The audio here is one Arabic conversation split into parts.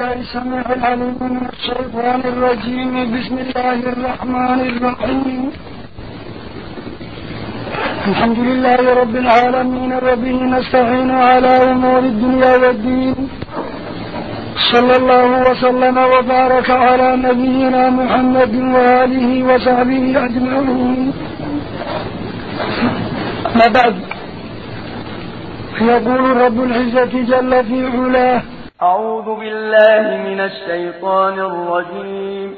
العليم من الشيطان الرجيم. بسم الله الرحمن الرحيم. الحمد لله رب العالمين وبه نستعين على أمور الدنيا والدين. صلى الله وسلم وبارك على نبينا محمد وآله وصحبه أجمعين. أما بعد يقول رب العزة جل في علاه أعوذ بالله من الشيطان الرجيم.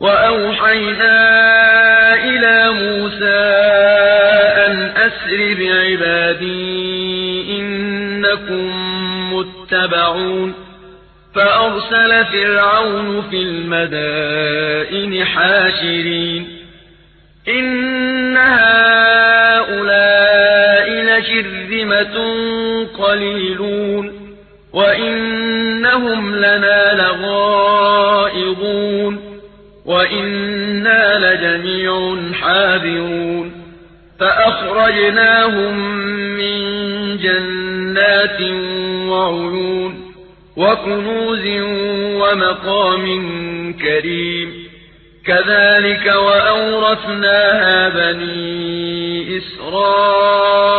وأوحينا إلى موسى أن أسر بعبادي إنكم متبعون. فأرسل فرعون في المدائن حاشرين. إن هؤلاء لشرذمة قليلون. وإنهم لنا لغائظون وإنا لجميع حاذرون فأخرجناهم من جنات وعيون وكنوز ومقام كريم كذلك وأورثناها بني إسرائيل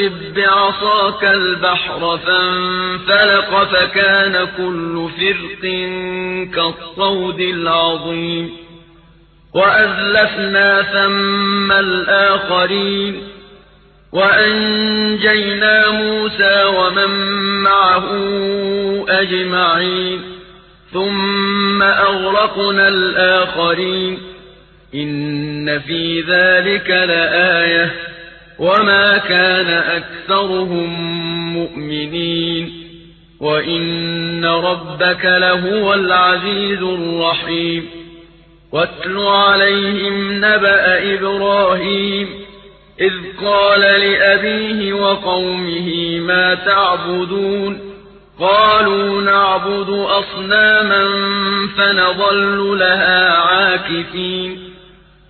أن اضرب بعصاك البحر فانفلق فكان كل فرق كالطود العظيم. وأزلفنا ثم الآخرين. وأنجينا موسى ومن معه أجمعين. ثم أغرقنا الآخرين. إن في ذلك لآية. وما كان أكثرهم مؤمنين وإن ربك لهو العزيز الرحيم واتل عليهم نبأ إبراهيم إذ قال لأبيه وقومه ما تعبدون قالوا نعبد أصناما فنظل لها عاكفين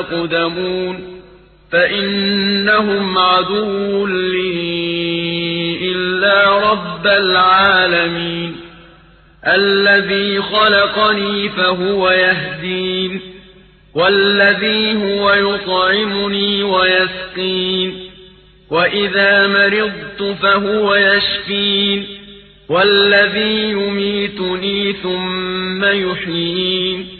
الأقدمون فإنهم عدو لي إلا رب العالمين الذي خلقني فهو يهدين والذي هو يطعمني ويسقين وإذا مرضت فهو يشفين والذي يميتني ثم يحيين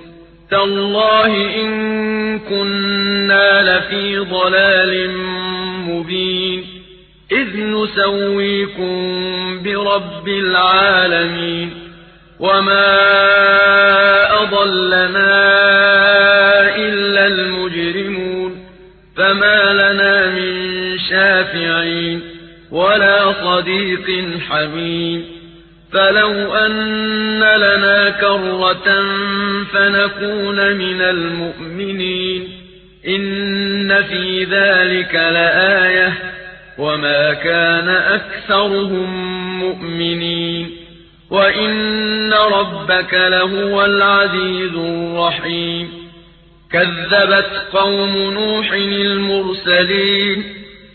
تالله إن كنا لفي ضلال مبين إذ نسويكم برب العالمين وما أضلنا إلا المجرمون فما لنا من شافعين ولا صديق حميم فلو أن لنا كرة فنكون من المؤمنين إن في ذلك لآية وما كان أكثرهم مؤمنين وإن ربك لهو العزيز الرحيم كذبت قوم نوح المرسلين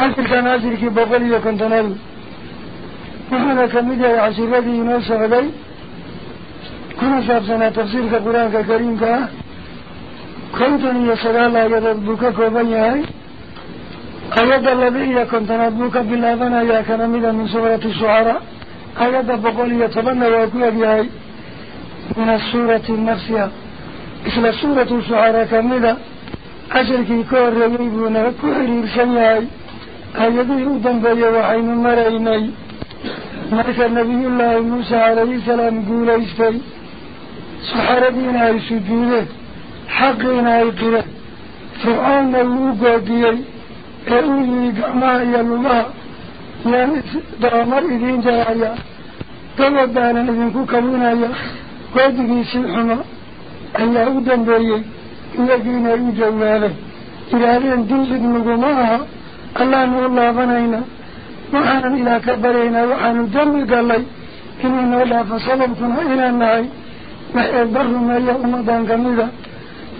أنت كان عشرك بقلي وكنت نبي. وحنا كمدي يا عشر ذي ناس غدي كنا سابسنا تفسير كقران كريم كا. كنتني يسرى لا يدد بك كوبني هاي. أيضا لبي كنت نبوك بالأبنى يا كنمدا من سورة الشعراء. أيضا بقلي تبنى وكوية بهاي من السورة النفسية. إسلا سورة الشعراء كمدا أجل كي كور ريبونا كوري رسميهاي waxaynu maraynay marka nabiyullaahi muuse calayhi salaam guulaystay saxaradiina ay sujuudeen xaqiina ay qireen fircoonna uu u goodiyey ee uu yihi gacmaha iyo lugaha yaan dabamar idiin jaraya dabad baanan idinku kabinaya goodigiisii xumo ayaa u dambeeyey iyagiina ay u jawaabeen yidhaahdeen dildhig naguma aha الله نو الله بنينا وحنا إلى كبرينا وحنا جمع قلي. إن الله فصلبتنا إلى النهي ما يبره ما يأم دان كميدا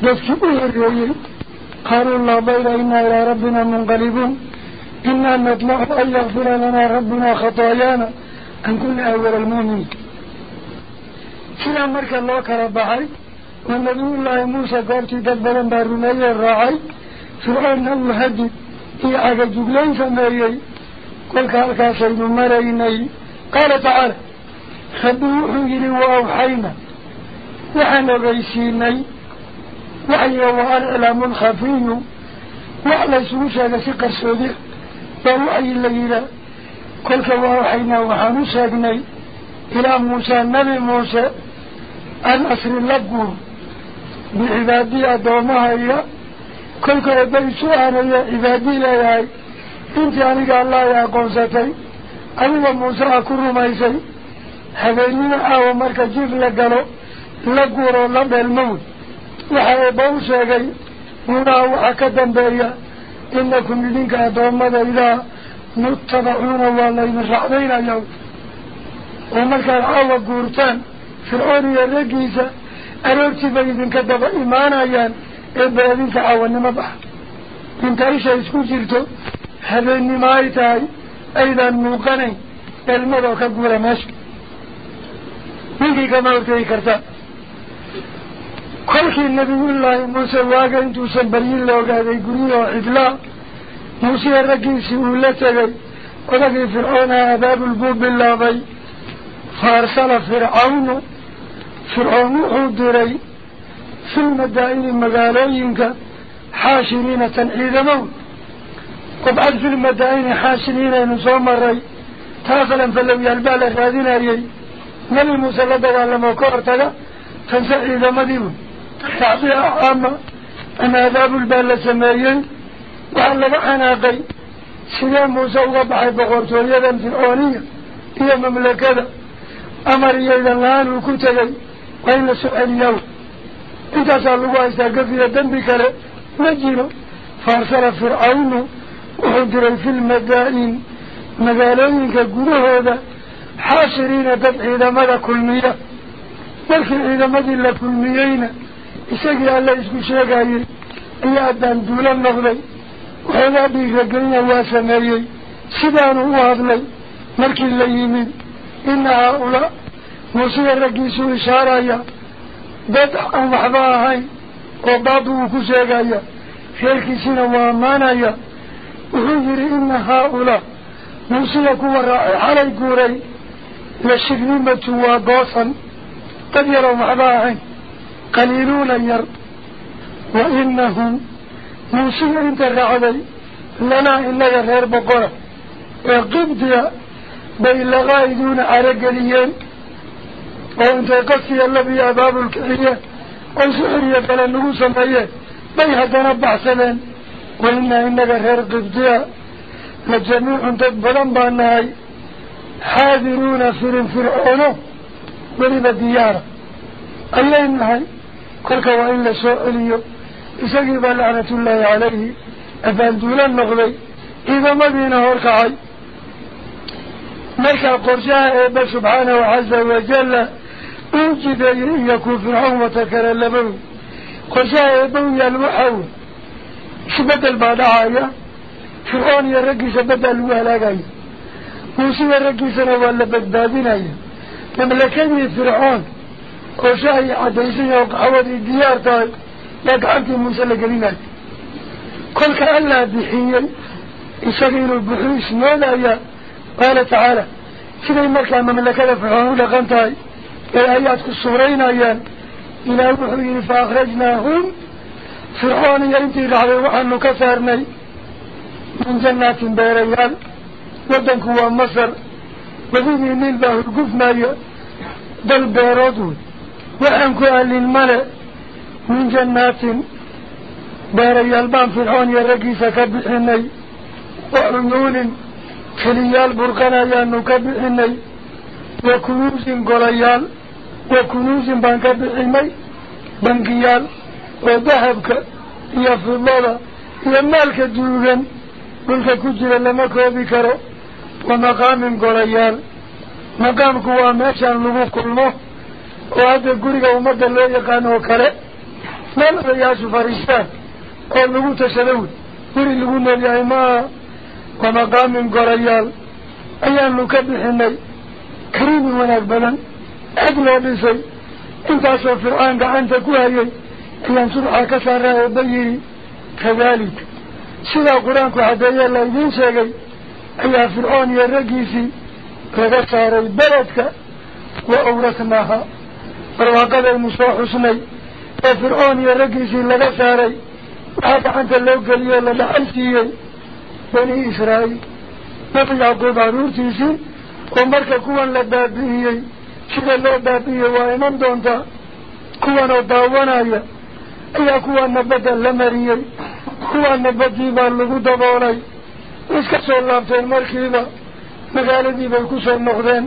جسوه الرئيين قالوا الله بيرا إنا إلى ربنا منقلبون. إنا نطلع أن يغفر لنا ربنا خطايانا. أن كل أول المؤمن سنة مركة الله كربحي ونبي الله موسى قرتي دبلا بارنا يرعي سبحان الله هدد maraynay qaala tacaala rabbi wuxuu yidhi wa awxayna waxaan ogeysiinay waxyiga waa alcilaamu alkhafiyu wax laysugu sheegay si qarsoodi baa waxyi la yidhaah kolka wa awxaynaa waxaan u sheegnay ilaa muuse nabi muuse an asri la guur bicibaadii addoommahaya كل كربي سؤال يا عبادي لا ياي انت يعني قال الله يا قوستي أبو موسى أكرر ما يسي حبيلنا أهو مركا جيف لقلو. لقورو لب الموت. وحي بوسى قي هنا هو أكدن بيا إنكم لنك أدوم مدى إله نتبعون والله نشعبين اليوم ومركا العوى قورتان. فرعوني الرقيسة أرورتي بيدن كدب إيمان أيان eebba idinka caawanimo baxa inta isha isku jirto habeennimo ay tahay aydaan muuqanayn dhelmadoo ka guura meesha ninkii kama hortegi karta kolkii nabiyullaahi muuse waaga intuusan baryin la ogaaday guryahoo cidlaa muuseye raggiisii uu la tegay odagii fircoonaa abaabul buu bilaabay fa arsala fircawnu fircoon wuxuu diray في دائر مغالين حاشرين تنعيد موت قبعد في المدائن حاشرين نصوم الرأي تاصلا فلو يلبال أخراضين أريي. نبي موسى لدوا لما كورت لا؟ تنسعي دمديم تعطي أحاما أن أذاب البال سمايين. وعلى بحنا قي سيدان موسى وبعي بغورتو اليدا في الأولية هي مملكة. أمر يدا الله أنه كنت لي وإن سؤال يوم انت سألوا عيسى قفية دنبك لا مجينو فارسل فرعون وحضر في المدائن. مدالين كقوله هذا. حاشرين تبعي إذا مدى كل مية. ولكن إذا ماذا إلا كل ميين إساقي الله إسكو شاقاي إيا أدان دولا مغلي وحيلا بيك قلنا واسمائي سدان هو أغلي مركي اللي يمين إن هؤلاء موسيقى رقيسوا إشارة بدع المحباهي وبعضه كشيك إيه شيك سنة وامان إيه وغير ان هؤلاء نوصلك ورائع على القوري لشكلمة وقوصا قد يروا محباهي قليلون ير وإنهم نوصل انت الرعبي لنا إلا غير بقرة يقبضي بين لغايدون على قليين وانت قصي النبي أباب الكحية وانسحرية بلا نقوصة مية بيها تنبع سنين وأنا إنك خير قبضية. لجميع تقبلن بأنهاي. حاذرون سر فرعون. ولب ديارة ألا إنهاي. قلك وإن لسؤلي إسجب لعنة الله عليه. أفاندولا النغلي إذا ما بينا هرقعي ملك القرشاء سبحانه عز وجل. وجد إن يكون فرعون وتكر اللبن قشاء يبوي الوحو شبد البادعية فرعون يرقي شبد الوحلاقي موسى يرقي سنوى اللبن بادين هيا مملكين فرعون. قشاء عديسي وقعود الديار تاي. يقعد موسى لقلين هيا قل كألا بحيا يشغل البحيس مولا يا. قال تعالى. شبه مركا مملكة فرعون لقنتاي. ايات كسورين ايان إلى بحرين فاخرجناهم فرعون ينتي لحظي وحن كسرني من جنات بيريان ودنكوا مصر. وذين من الله القفنا بل بيرادو وحنكوا للملع من جنات بيريان بان فرعون يرقيس كبحني وعنون كليال برقنا ينكبحني وكنوز قليال. Baan ka bixinay bangiyaal oo dahabka iyo fidlada iyo maalka duugan dhulka ku jira lama koobi karo wa maqaamin golayaal maqaamku waa meeshaan lagu kulmo oo hadda guriga ummadda loo yaqaan oo lagu tashado wey guri lagu noolyahay maaha wa maqaamin golayaal ayaanu ka bixinay kariimin wanaag badan kadaalika sidaa qur-aanku xadeeye la idiin sheegay ayaa fircoon iyo raggiisii laga saaray beledka wa awratnaaha barwaaqadaynu soo xusnay ee fircoon iyo raggiisii laga saaray waxaa gacanta loo geliyey la dhaxal siiyey bani israa'iil nabi yacquub caruurtiisii oo marka kuwan la baabi'iyey daawanaya ayaa kuwaana badda la mariyey kuwaana baddii baa lagu daboolay iska soo laabteen markiiba magaaladii bay ku soo noqdeen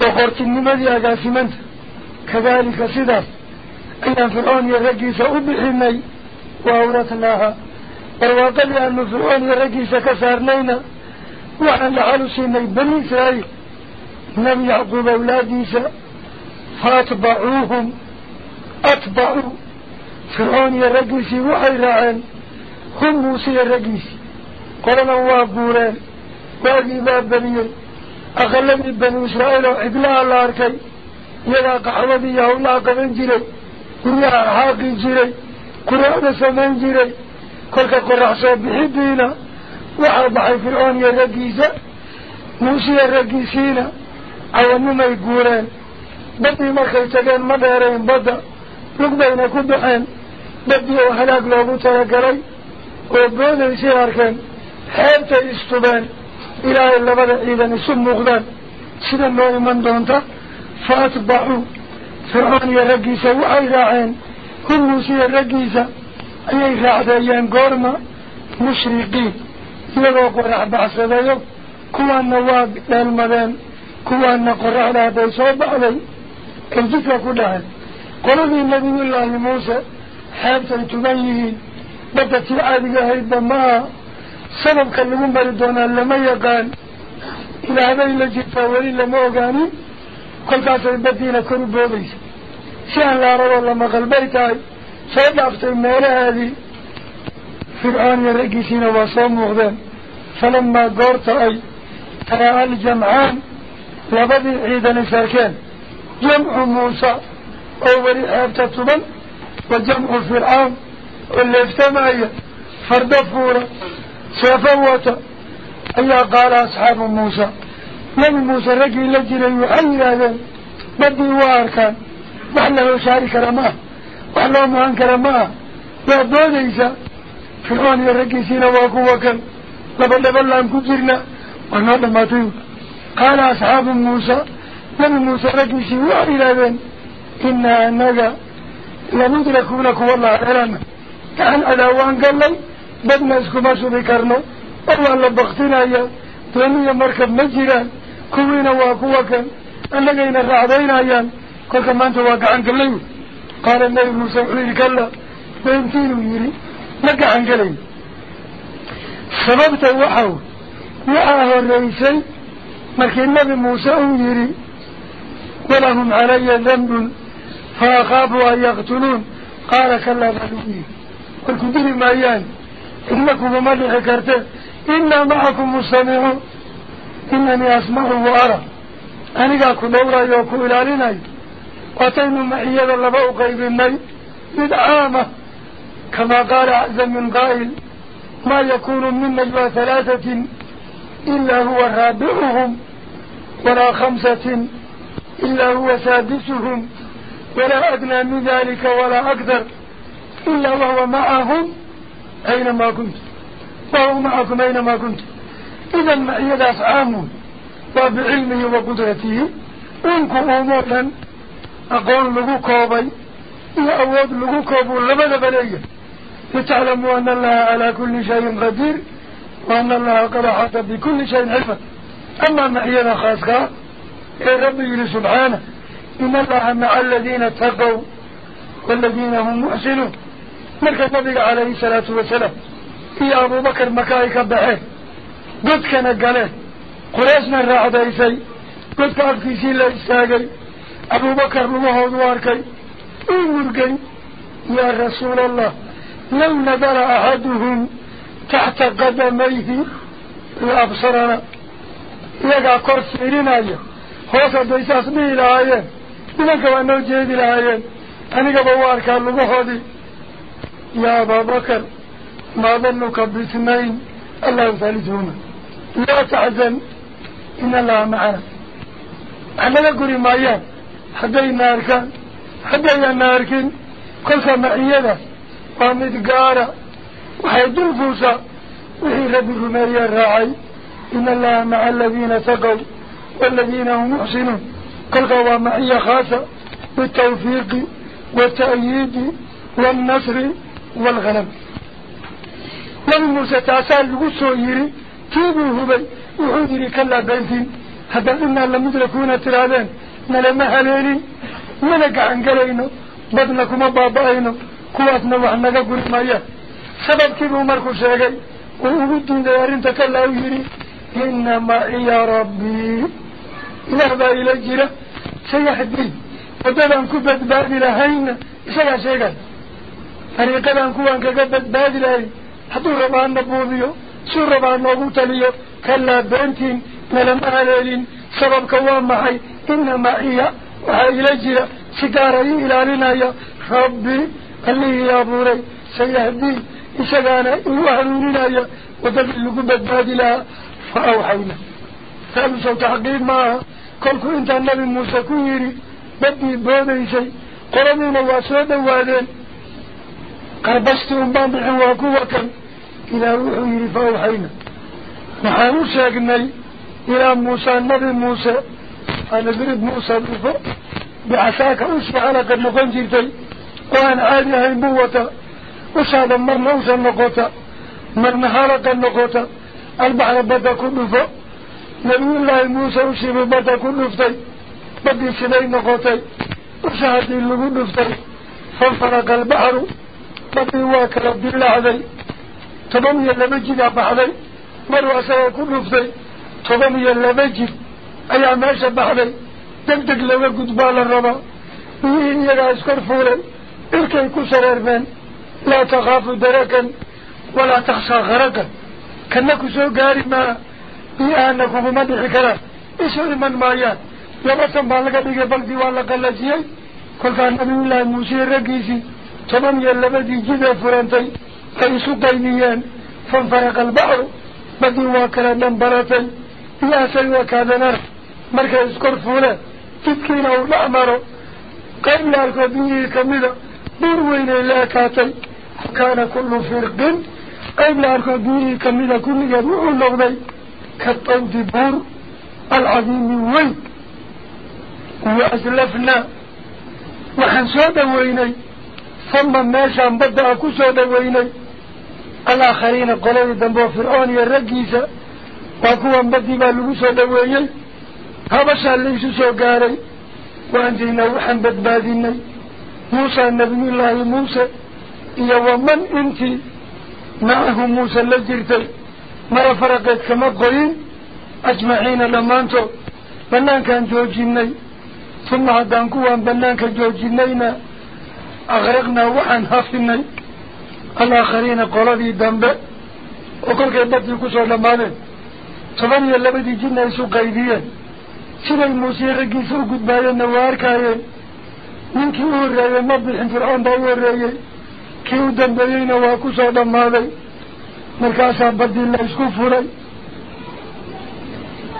boqortinimadii agaasimanta kadaalika sidaas ayaan fircoon iyo raggiisa u bixinay wa awratnaaha barwaaqadii aanu fircoon iyo raggiisa ka saarnayna waxaan dhaxal u siinay bani israa'iil لم يعقب أولادي فأتبعوهم. أتبعوا. فرعون يا رجيسي وحي وحيراعين هم موسى الرجلس قلنا الله بوران باقي باب بنيه أخلمني بني إسرائيل وإبلاء الله أركي. يلا قحربي يا لاق من جيري. كنيا حاقي جيري. قرآن سمين جيري. كلك قرحصة بحبينا. وحضع فرعون الرجيس موسى الرجيسينا raggiisiina cawanimay guureen baddii markay tageen ma dheerayn badda lugbayna ku baxeen baddii oo halaag loogu talagalay oo boodaysay arkeen xeebtay istubeen ilaahay labada ciidan isu muuqdaan sida noo iman doonta fa atbacuu fircoon iyo raggiisa waxay raaceen hum muusiya raggiisa ayay raacdeeyeen goorma mushriqiin iyagoo qorax baxsadayo kuwaana waa dheelmadeen كوان نقرأ على هذا صوب علي الفكرة كلها. قل في النبي الله موسى حابت أن تبين بدت العادية هيدا ما سبب كلمون بردونا لما يقال. إلى هذا إلا جفا ولي لما أقاني قل قاسة البدينة كل بوليس سيان لا روى الله ما غلبيتاي سيد أفتر مالا هذه. فرعان يرقي سينا وصوم مغدان. فلما قرت أي ترى الجمعان لبدي عيدا الشركين جمع موسى أولي حيبت الطبن وجمع فرعون اللي افتمعي فرد فورا سيفوت أي قال أصحاب موسى لم موسى رجل الذي يحيي هذا بدي وار كان وحله شارك رماه وحله مهانك رماه يا ابنون إيسا فرعون يا رجل سينا واقوة كان لبدا بلا انكو جرنا ونعلم ما تيوك qaala asxaabu muusa nebi muuse raggiisii waxay yidhaahdeen inaa anaga lamudrakuuna kuwa la haleelana gacan cadaawaan gallay badna iskuma subi karno oo waa la baktinaya dooniya markab ma jiraan kuwiina waa kuwa kan annagayna raacdaynayaan kolka maanta waa gacan gallay wey qaala nebi muuse wuxuu yidhi kalla beenkiinuu yidhi ma مركين نبي موسى ويري ولهم علي ذنب فأخابوا أن يقتلون قال كلا بلوني والكدير مايان إنكم ملح كرتين إنا معكم مستمعون إنني أسمع وأرى أنا قاكو دورا يوكو إلى لناي وتين محيادا لبعو قيب الناي مدعامة كما قال عز من قائل ما يكون من نجوى ثلاثة إلا هو رابعهم ولا خمسة إلا هو سادسهم ولا أدنى من ذلك ولا أكثر إلا وهو معهم أينما كنت وهو معكم أينما كنت. إذا المعيدة سعامون وبعلمه وقدرته. إنكم أموتا أقول لغوك وبي إيا أود لغوك وبي لماذا بلي. لتعلموا أن الله على كل شيء قدير وأن الله قد حتى بكل شيء حفظ أما نحينا خاصك يا إيه ربي سبحانه إن الله مع الذين اتقوا والذين هم مؤسنون ملك النبي عليه الصلاة والسلام يا أبو بكر مكايك بحيه قد كان قاله قريسنا الرعد إيسي قد كان في سيلة إستاقي أبو بكر مهود واركي إيه أوركي يا رسول الله لو نظر أحدهم تحت قدميه لأبصرنا. Iyagaa kor fiirinaya hoos hadday saas dhihi lahaayeen nimanka waa noo jeedi lahaayeen anigaba u arkaa lugahoodii yaa abaabakar maa danuka biitnayn allahu thalithuma laa taxzan ina allaha macana wax naga guri maayaan haddayna arkaan haddayana arkin kolka maciyadaas waa mid gaara waxay dul fuusaa wixii rabbi rumeeye raacay إن الله مع الذين سقوا والذين هم محسنون. قلقوا معي خاصة بالتوفيق والتأييد والنصر والغنم. لما ستعسال لغسوهيري تيبوه بي وحوذيري كلا بانثين هذا إنا لم يدركونا ترادين نلما هليني ملك عن قلينا بدنكم بابائنا قواتنا وحنا وحنك قرمايا سبب كيبو مركو شاقي. وقودين دارين تكلا وحيري إنما يا ربي. إلا با إلا جيرا سيحدي فبدا انكو بدباد لهين إسايا سيقا فريقا انكو انكو بدباد لهين حدو ربان نبوذيو سو ربان نبوتليو كلا بنتين. ملم أهلين سبب كوان محي إنما إيا. وها إلا جيرا سيقارا إلا لنا يا ربي اللي يا بوري. سيحدي إسايا وها لنا يا وتبلغ بدباد لها فأوحينا. سألوا صوت حقيق ما قلكوا أنت النبي موسى. كويري مبني بوضي شيء. قلنا من الله قال وادين قربستهم بان قوة إلى روحي فأوحينا. نحن ساقني إلى موسى النبي موسى. أنا قريب موسى بعساك أسمع لك المقنجر تي وأن عادي هاي بوة وشهد مرنوسى النقوطة مرنحالك النقوطة البحر بدأ كنفة نبي الله موسى وشيب بدأ كنفتي بدي سنين نقوتي وشهد اللي كنفتي فانفرق البحر. بدي واكل رب الله علي تبني اللمجد بحري مروسا كنفتي تبني اللمجد أي عماشة بحري تمتك لو قدبال الربا. وين يرى أسكر فورا إلكي كسر أرمان لا تخاف دركا. ولا تخشى غرقا. كنكو سو قاري ما بيهانكو ممدح كلا إسو إمان مايان. لبسا بالغا بيغا بلدي والا قلسيي كل كان نبي الله موسى رقيسي. تمام يلبا دي جدا فرانتي كيسو قينيان. فانفرق البحر بدي واكرا نمبرتي يا سيوا كادنر مركز اسكر فولا تذكينا ونعمره قبل الكبير كمدا دور وين لا كاتي. كان كل قبل الكبير كمدا كل يروح اللغضي كالطود بور العظيم وين؟ وأسلفنا وحن سودا ويني. ثم ماشا بدأ كسودا ويني. الآخرين قلوا دنبو فرعون يرقيسا وكوا بدي بالو سودا ويني. هبشا ليس سو قاري. وأنجينا وحن بدباديني. موسى نبي الله موسى. إيا ومن انتي؟ معه موسى لجرتي مرة فرقت كما قوين أجمعين لما انتو بنان كان جوجيني. ثم هدان كوان بنانك جوجينينا. أغرقنا وحن هفني الآخرين قولي دنبا وكل كيبتي كسو لمانين طبعا يلبدي جنة يسو قيديا سيدا الموسيقى قيسو قد بايا u horreeyey ma bixin fircoon baa u horreeyey كيو دنبيين واكو سودا ماذي مركاسا بدي الله اسكفوري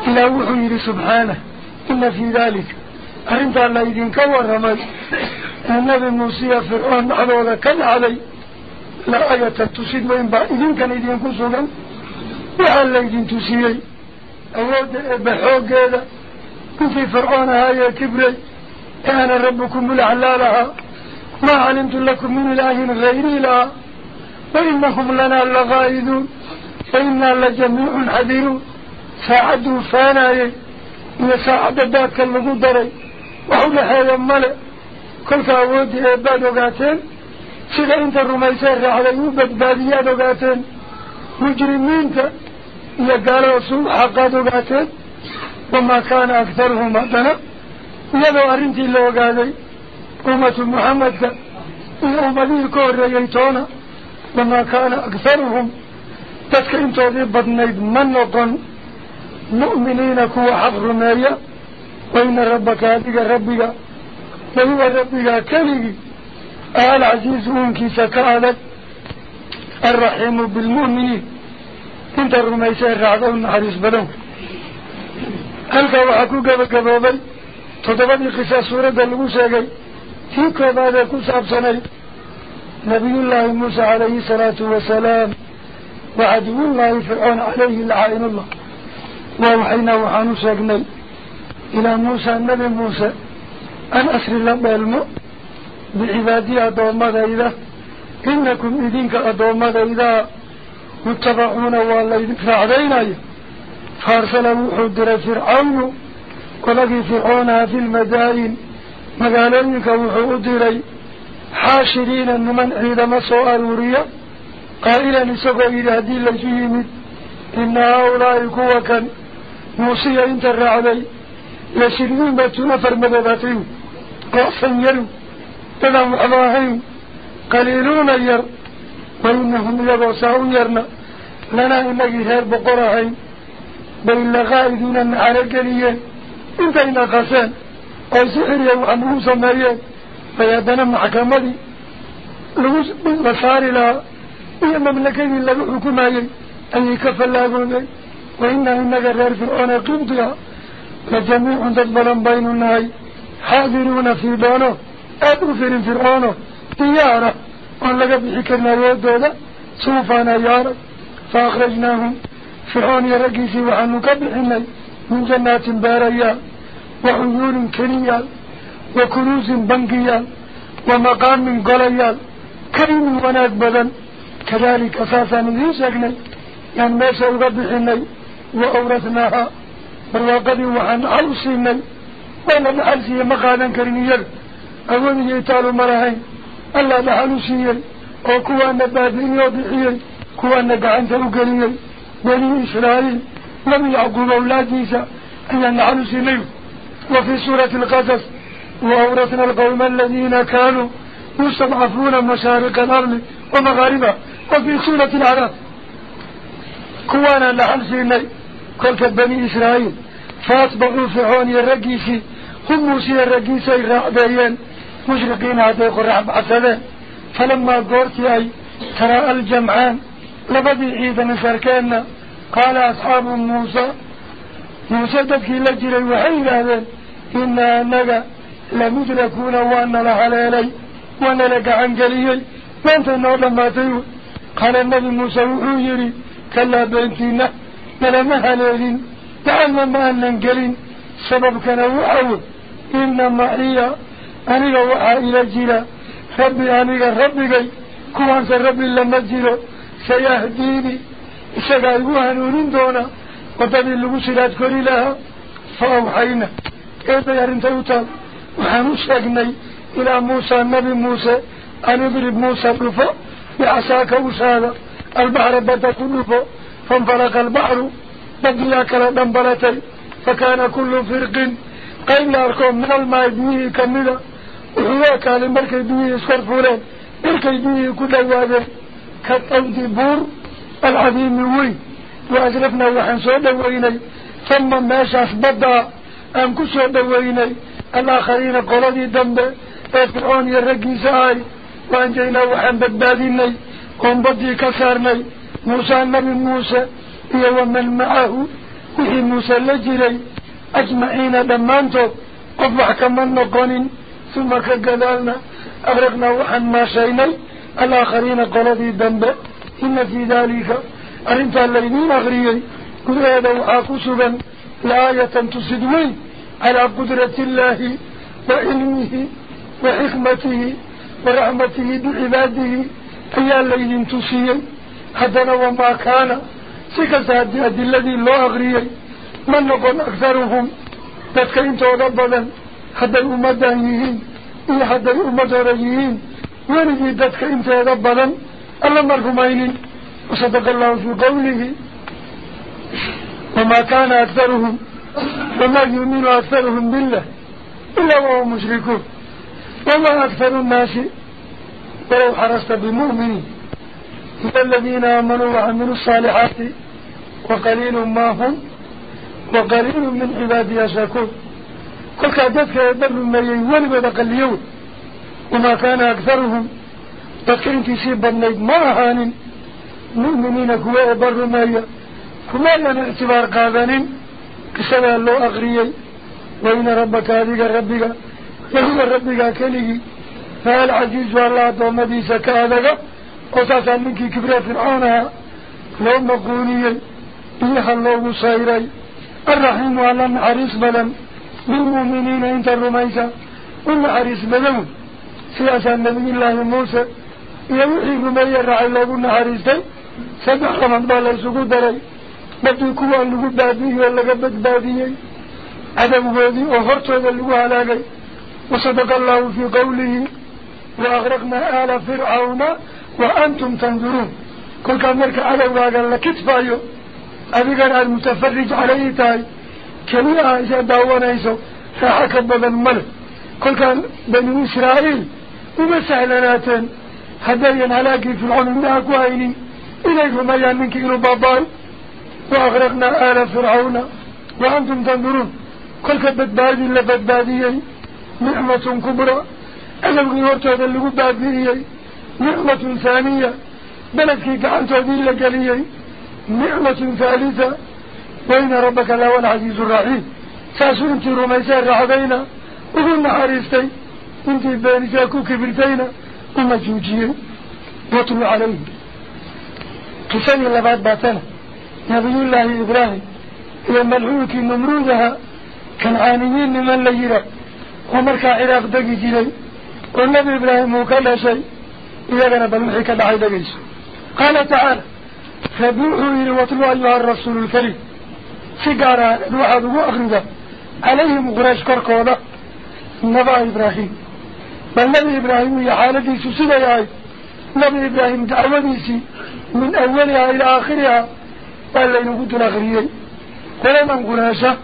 إلا وحير سبحانه إلا في ذلك أنت على يدين كوار رمي النبي موسيا فرعون عدوذا كان علي لا آية تسيد وإن بائدين كان يدين كسودا بحال يدين تسيدي أود بحوق هذا كفي فرعون هاي كبري أنا ربكم لعلالها ما علمت لكم من إله غيري لها وإنهم لنا لغائدون فإنا لجميع حذرون ساعدوا فاناي. إن ساعد ذاك المقدري وحول هذا الملأ. كل كاود إباد وقاتين سيدا أنت الرميسان على يوبد باديات وقاتين مجرمين إذا قالوا سوء حقات وقاتين وما كان أكثرهم أدنى. iyadoo arrintii la ogaaday أمة محمد أمدي كور ييتونا وما كان أكثرهم. تسكين توضيب بدنيد من نقن مؤمنين كوا حضر مايا وإن ربك هذه ربك وهو ربك كلي أهل عزيز أمك سكالك الرحيم بالمؤمنين. انت الرميسة الرعضون حريص بدون هل كوا حكوك بكبابا تطبني قصة سورة اللبوسة فيك هذا كسب سنة نبي الله موسى عليه الصلاة والسلام وعدو الله فرعون عليه لعائن الله. ووحينا وحانوسا قني إلى موسى النبي موسى. أن أسر الله بألم بعبادي أدوى ماذا إذا إنكم إذنك ماذا إذا متبعون والله إذنك فعدينا فارسلوا حدر فرعون. ولقي فرعون في المدائن. مقالين كوحو أدري حاشرين من عيد مسوء الورية. قائلا نسقوا إلى هدي لجيمد إن هؤلاء كوكا. موسيا انت الرعلي. يشرين باتنفر مدباتيو قعصا يرو تدعو حضاهيو قليلون ير. وإنهم يبوسعون يرنا. لنا إنك هير بقرهين بل لغائدون النعرق ليه intayna qaseen أو سحر سحري أو عموسا مريا فيادنا محكمة لغوص بصار لها إيا مملكين لغو حكمها أن يكفى الله بني وإن إنك غير فرعون قبضها لجميع تقبلا بين الناي حاضرون في بانه أدوفر فرعون. تيارة. ونلقى بحكرنا يدودا صوفانا يارة. فأخرجناهم. فرعون يرقي في وحنك بحنا من جنات بارياء وعيون كريال وكنوز بنقيال ومقام من قليال كريم ونكبدا كذلك فاسا من يسكنا يعني ما سأغبحنا وأورثناها برواقب وعن عوصنا وأنا العرسي مقادا كريميا أول يتال مرهين ألا لحلوسيا وكوا نبادين يوضحيا كوا نقعان ترقليا بني إسرائيل لم يعقوب أولاديسا أن نعرسي ليه fii suurati alqasas وأورثنا القوم الذين كانوا يستضعفون مشارق الأرض ومغاربها. وفي سورة العراف كوانا لحل سيني كل بني إسرائيل. فأصبحوا فرعون الرقيسي هم موسى الرقيسي رعبيين مشرقين هذا قرح عسلين فلما قرت أي ترى الجمعان لبدي عيدا نسركينا قال أصحاب موسى موسى تبكي لجري وحي هذا. إنا نجا لمدركون وأنا لحلالي وأنا لك عنقليي وأنت النور لما تيو. قال النبي موسى وحيري كلا بنتينا. لما هلالين تعلم ما أن ننقلين سبب كان وحاول. إنما هي أنيق وحا إلى جيلا. ربي أنيق ربي كوانس ربي لما جيلو سيهديني. إذا يرين تيوتال وحنوشاقني إلى موسى النبي موسى أن يضرب موسى كفو بعساك وسادة البحر بدأ كله فانفرق البحر. بقي كلا دنبلتي فكان كل فرق. قيل لاركم من الماء بيه كمدا وحواك على مركي بيه اسكر فولين مركي بيه كل وادر كالطود بور. العظيم وي. وأزرفنا وحن أن كسود ويني الآخرين قولي دنب فرعون يرقي ساي وأنجينا وحن بداديني. قم بدي كسرني. موسى النبي موسى. هي ومن معه. وحي موسى لجري. أجمعين دمانتو. قفح كمن نقون ثم كقدالنا. أغرقنا وحن ما شيني. الآخرين قولي دنب إن في ذلك. أرنت اللينين أغريي. قل هذا وحاكو سبا لآية تصدوين على قدرة الله وعلمه وحكمته ورحمته بعباده. أي الليين تصيي حدنا وما كان. سكس هذه الذي لا أغريي من نقول أكثرهم؟ تتكين تولبدا حتى الأمدانيين إيه حتى الأمدانيين ونجي تتكين تولبدا الله مرحمين وصدق الله في قوله. وما كان أكثرهم وما يؤمن أكثرهم بالله إلا وهو مشركون. وما أكثر الناس ولو حرصت بمؤمنين إلا الذين آمنوا وعملوا الصالحات وقليل ما هم وقليل من عبادي يشكون كل كادتك يدر ما يولي بدقليون وما كان أكثرهم تذكرين تسيب النيد ما مؤمنين كواء بر مايا كما لنا اعتبار قادنين كسلا الله أغريي. وإن ربك هذه ربك يهو ربك كله فالعزيز والله دومديس كهذا وساسا منك كبرى فرعونها. لو مقوني إيها الله صيري الرحيم على النحريس بلن للمؤمنين انت الرميسة والنحريس بلن سياسة النبي الله موسى. يوحي رمي الرعي الله النحريسي بدي كوان لغو باديه ولا قبت باديه عدم بادي وفرطه لغو هلاقي وصدق الله في قوله وأغرقنا آل فرعون وأنتم تنظرون كل كان مركا على واقع لكتفايو أذكر المتفرج عليه تاي كمية عائشة داوانيسو فحك بدن ملك كل كان بني إسرائيل ومسهلناتين هدايا هلاقي فرعون من أكوائنين إليكم أيام منك إلو باباي وأغرقنا آل فرعون. وأنتم تنظرون كل كبت بادي لبت باديي نعمة كبرى. يورتو هذا اللي باديي نعمة ثانية. بلدك كعنتو ذي لقليي نعمة ثالثة. وإن ربك لا العزيز الرحيم. ساسو انت رميسان رعبينا. وقلنا حريستي. انت بانساكو كبرتينا ومجوجين وطلوا عليه قصاني اللبات باتنا. نبي الله إبراهيم الهوك نمرودها كان عانيين من ليرا ومركا عراق دقي جيلي والنبي إبراهيم وكلا شيء. إذا كان بلوحي كدعي دقيس. قال تعالى فبوحوا إلى وطلوا أيها الرسول الكريم. سيقارا الوحد وأغرده عليهم قريش كركوضة نبع إبراهيم. nabi ibraahim iyo xaaladiisu siday ahayd nabi ibraahim dacwadiisii min awalihaa ilaa aakhirihaa قال لي نقول دون أخرين قال لي من قراشة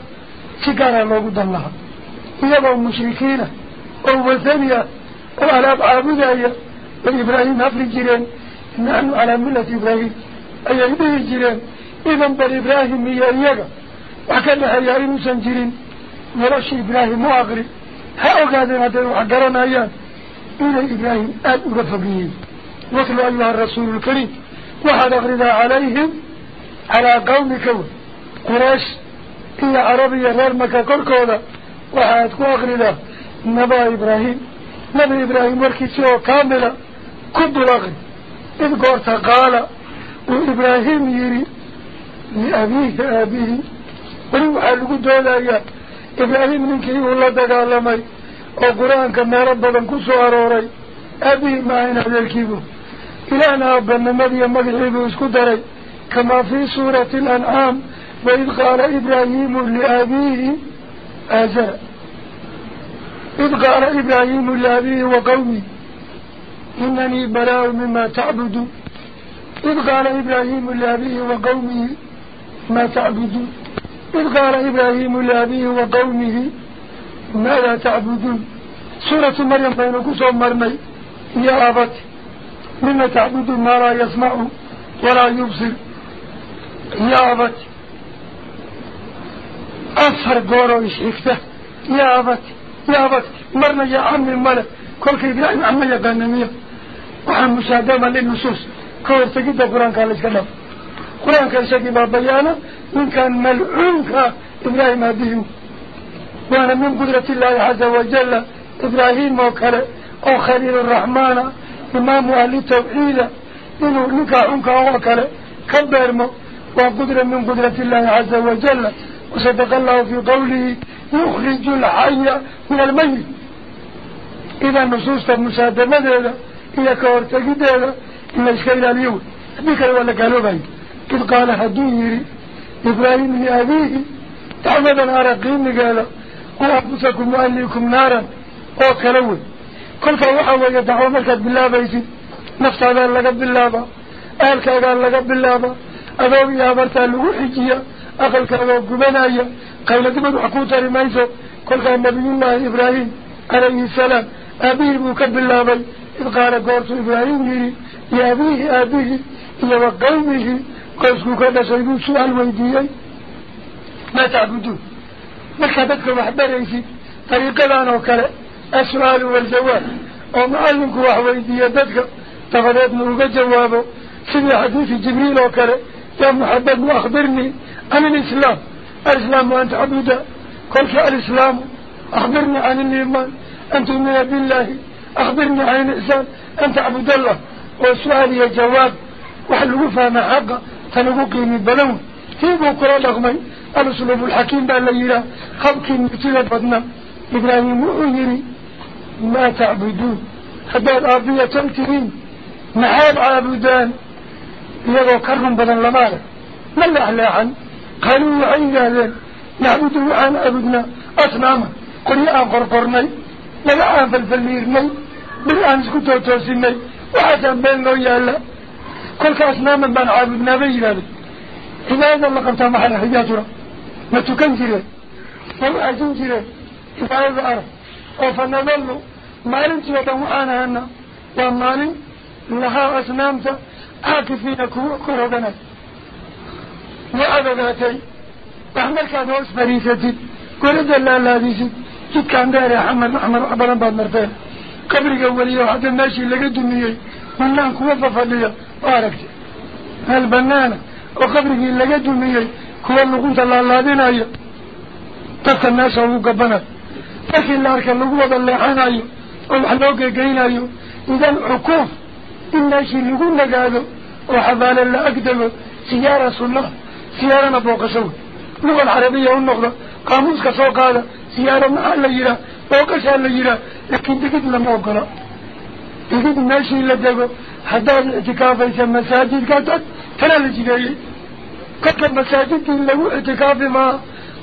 سكارة الله قد الله يبقى المشركين أول ثانية وعلى أبعابه أيها إبراهيم أفري الجيران نعم على ملة إبراهيم أيها إبراهيم الجيران إذن بل إبراهيم إياريك وكان لحيارين سنجرين ورش إبراهيم مؤغري هؤلاء هذا مدر وحقرنا أيها إلى إبراهيم أدو رفقين وطلوا أيها الرسول الكريم وحد أغرد عليهم على قومك قراش إلا عربية رمك كركولا وحاتك أغرلا نبا إبراهيم. نبا إبراهيم وركي شو كاملة كد الأغر إذ قرت قال وإبراهيم يري لأبيه أبيه. روح القد والأياء إبراهيم منك إيه الله دقال لماي. وقرآن كما ربا كسو عروري. أبيه ما إنا ذلكيبه إلا أنا أبنى مريم مقلبه اسكتري كما في سورة الأنعام وإذ قال إبراهيم لأبيه أزا إذ قال إبراهيم لأبيه وقومي إنني براء مما تعبد إذ قال إبراهيم لأبيه وقومي ما تعبد إذ قال إبراهيم لأبيه وقومه ما لا تعبدون؟ سورة مريم بين سوم مرمي. يا أبت مما تعبد ما لا يسمع ولا يبصر. يا أبت أفر قورو يشيكتا يا أبت يا أبت مرنا يا عمي المال كل كي بلاي عمي يبنمي وحن مشاهدين من النصوص كور تجد قرآن قال إسكالب قرآن قال إسكالب بابيانا من كان ملعونك إبراهيم هديه وأنا من قدرة الله عز وجل إبراهيم وكره أو خليل الرحمن. إمام أهل التوحيد إنه نكا عنك وكره كبير مو وقدر من قدرة الله عز وجل وصدق الله في قوله يخرج الحي من الميت. إذا النصوص تبمساعدة مدهدة إذا كورتا قدهدة إن الشكيل اليوم. بكر ولا قالوا بي إذ قال حدوني إبراهيم لأبيه تعمد الأرقين قال وأبوسكم وأليكم نارا وكلوه كل فوحوا يدعوا ملكة بالله بيسي نفس هذا لقب بالله قال كذا بالله أذوب يا مرتا لوحجية أقل كذوب قمنايا قيلة من حقوطة رميزة قل كان نبي الله إبراهيم عليه السلام أبي مكبل الله بي إذ قال قرط إبراهيم لي يا أبيه أبيه إلا وقومه قلتك كذا سيكون سؤال ويدي ما تعبدون؟ ما كبتك محبا ريسي طريق الآن وكلا أسؤال والجوال أم علمك واحد ويدي يددك تغلط نوغ جوابه. سنة حديث جبريل وكلا يا محبب وأخبرني عن الإسلام. الإسلام وأنت عبودة كل شيء الإسلام. أخبرني عن الإيمان. أنت من أبي الله. أخبرني عن الإسلام أنت عبود الله. والسؤال يا جواب. وحلوفها ما حقا تنقوكي من بلون في بكرة لغمي الأسلوب الحكيم بأن ليلة خبكي مرتلة بدنا إبراني مؤيني ما تعبدون. هذا الأرضية تمتهين محاب عبودان يدو كرم بدن لماذا ما الله قالوا عين هذين نعبدوا عن أبدنا. أصناما. قلي آخر قرمي لقى آفل فالميرني بالآن سكتو توسيني وحسن بين نويا الله قلت أصناما بان عابدنا بي ذلك إلا إذا الله قلتها محل حياتنا ما تكنزره فهو أتنزره إذا إذا أره وفنظل ما لنت يدو عنها أنه وما لن لها أصنامته caakifiina kuwa kor oganay waxaad ogaatay wax markaad hoos fariisatid gorada laalaadisid jidkaan dheeree xamar axmar wax badan baad marteen qabriga weliyo hadda meeshii laga dumiyey banaan kuwa fafadhiya waa aragtay meel banaana oo qabrigii laga dumiyey kuwa luqunta laalaadinayo dadka meesha ugu gabanayo markii la arka lagu wada leexanayo oo wax loo gegeynayo idan cukuuf إن ناشي لغونا قادوا وحبالا لا أقدموا سيارة سنة سيارة نبوك شوي لغة العربية والنقضة قاموس كسوق هذا سيارة محل ليرا بوك شال ليرا لكن تكيد لما أقرأ تكيد ناشي إلا دابوا حتى الاعتكافة يسمى مساجد قادت فلا لجبايا قد المساجد إلاو اعتكافة ما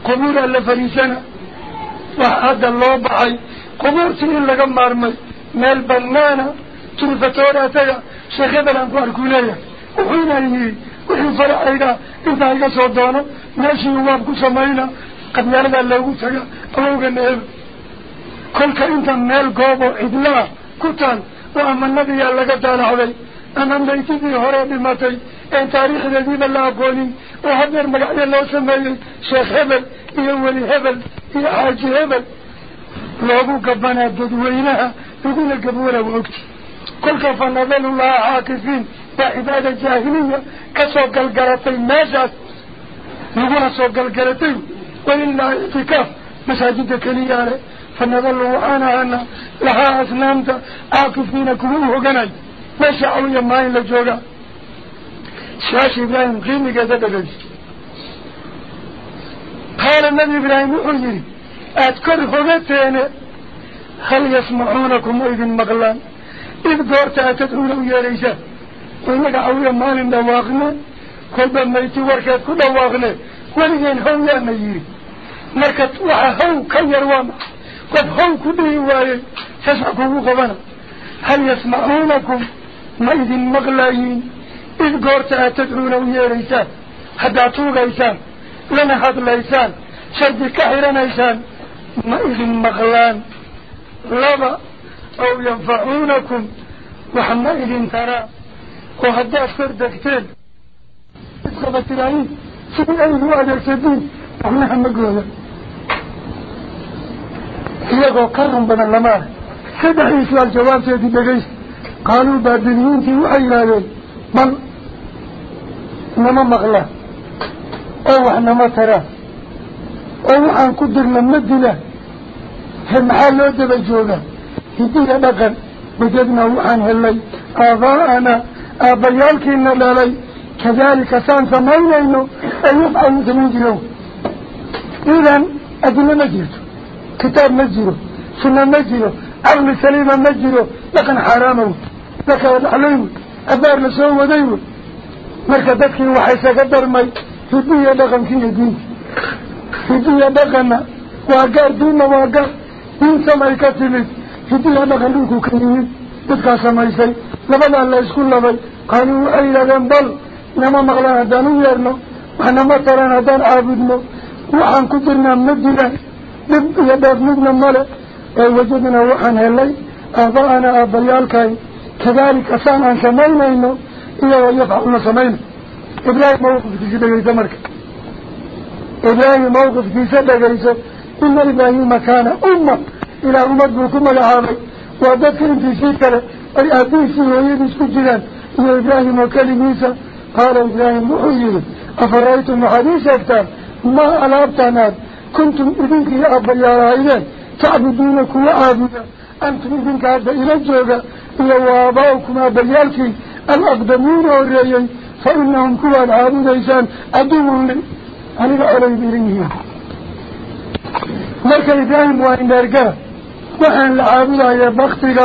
قبولا لفريسانا وحد الله بحي قبول سنين لغم مارمي مال بنانا. Aan ku arkuu leeyahay wuxuuna yidhi wixii faracayga intaa iga soo doono meeshii waan ku samayna qabyaaladaa loogu taga awowgana hebel kolka inta meel goob oo cidlaa ku taal oo ama nabiyaa laga daalacday ama maytidii hore dhimatay een taariikhdeediiba la aqoonin oo hadeer magacyo loo sameeyey sheekh hebel iyo weli hebel iyo xaaji hebel loogu gabanaa dadweynaha laguna gabwana waa ogti كل كف نذل الله عاكفين بعبادة جاهلية كسوق الجلطين ماجس نقول سوق الجلطين ولله اعتكاف مساجد كليانة فنظلوا وعانا عنا لها أسلام عاكفين كلوه وقناي ما شعروا يمائن لجوغا شاش إبراهيم قيمي قزادة لجي قال النبي إبراهيم أعجري أذكر هو خل يسمعونكم وإذن مغلان؟ إن قرت أتدعو له يا ليس قلنا قعوية مالين دواغنا قلبا ميتي وركات كل دواغنا ولين هو يا ميت. مركت وعا هو كير وامع قد هو كده يواري. تسعكم وقبنا هل يسمعونكم؟ ميد مغلايين إن قرت أتدعو له يا ليس حد أعطوك إيسان لنا حد الإيسان شد كحيرنا إيسان ما إذن مغلان. لبا أو ينفعونكم وحمائل ترى وهدى أشكر دكتين اتخذ التلعين يعني سبيل أيه وعد السبيل وحنا حمقوا هذا إيقوا كرم بنا لما. سبح إسوى الجواب سيدي بغيس قالوا بادلين في وحيلا لي من؟ نما مغلا أو حنا ما ترى. أو حنا قدر لما الدلة هم حالوا دبا جوغا هدي أدقن وجدنا وحن هلي آباءنا آبيالكنا للي كذلك سانسا مولينو أيوب أن تنجلو إذن أدنى مجلد كتاب مجلد سنة مجلد عقل سليم مجلد لكن حرامه لكن والعليم أبار لسوه وديو مركا وحيسا قدر مي هدي أدقن كي يدين هدي أدقن وقال دون وقال إنسا ملكة مجلد hidiya dhaqan dhulku ka yimid dadkaa samaysay labadaa la isku labay qaaluu waxay yidhahdeen bal nama maqlaan haddaan u yeerno waxnama taraan haddaan caabudno waxaan ku jirnaa ma dilaan dhib iyo dheef midna male ee wajadnaa waxaan helay aaba'anaa aabbayaalkay kadaalika saan aan samaynayno iyagoo yafcaluna samayna ibraahim mawqifkiisa dhegayso marka ibraahim mawqifkiisa dhegayso ina ibraahima kaana umma إلى أمد بكم العامي وذكر في شكرة الأبي سيوهي بسكجلان وإبراهيم وكلميسا قال إبراهيم محيين أفرأيتم حديث أفتار ما ألابتنا كنتم إذنك يا أبا يا رائدين تعبدونك وعابدا أنتم إذنك أبا إلى الجوغة إلى وآباؤكم أبا يالكي الأقدمون والريين فإنهم كوا العابد إيسان أدوهم لي. أنا لا أريد إليه مركا إبراهيم وإن أرقاه وحين العابدة يا بغتك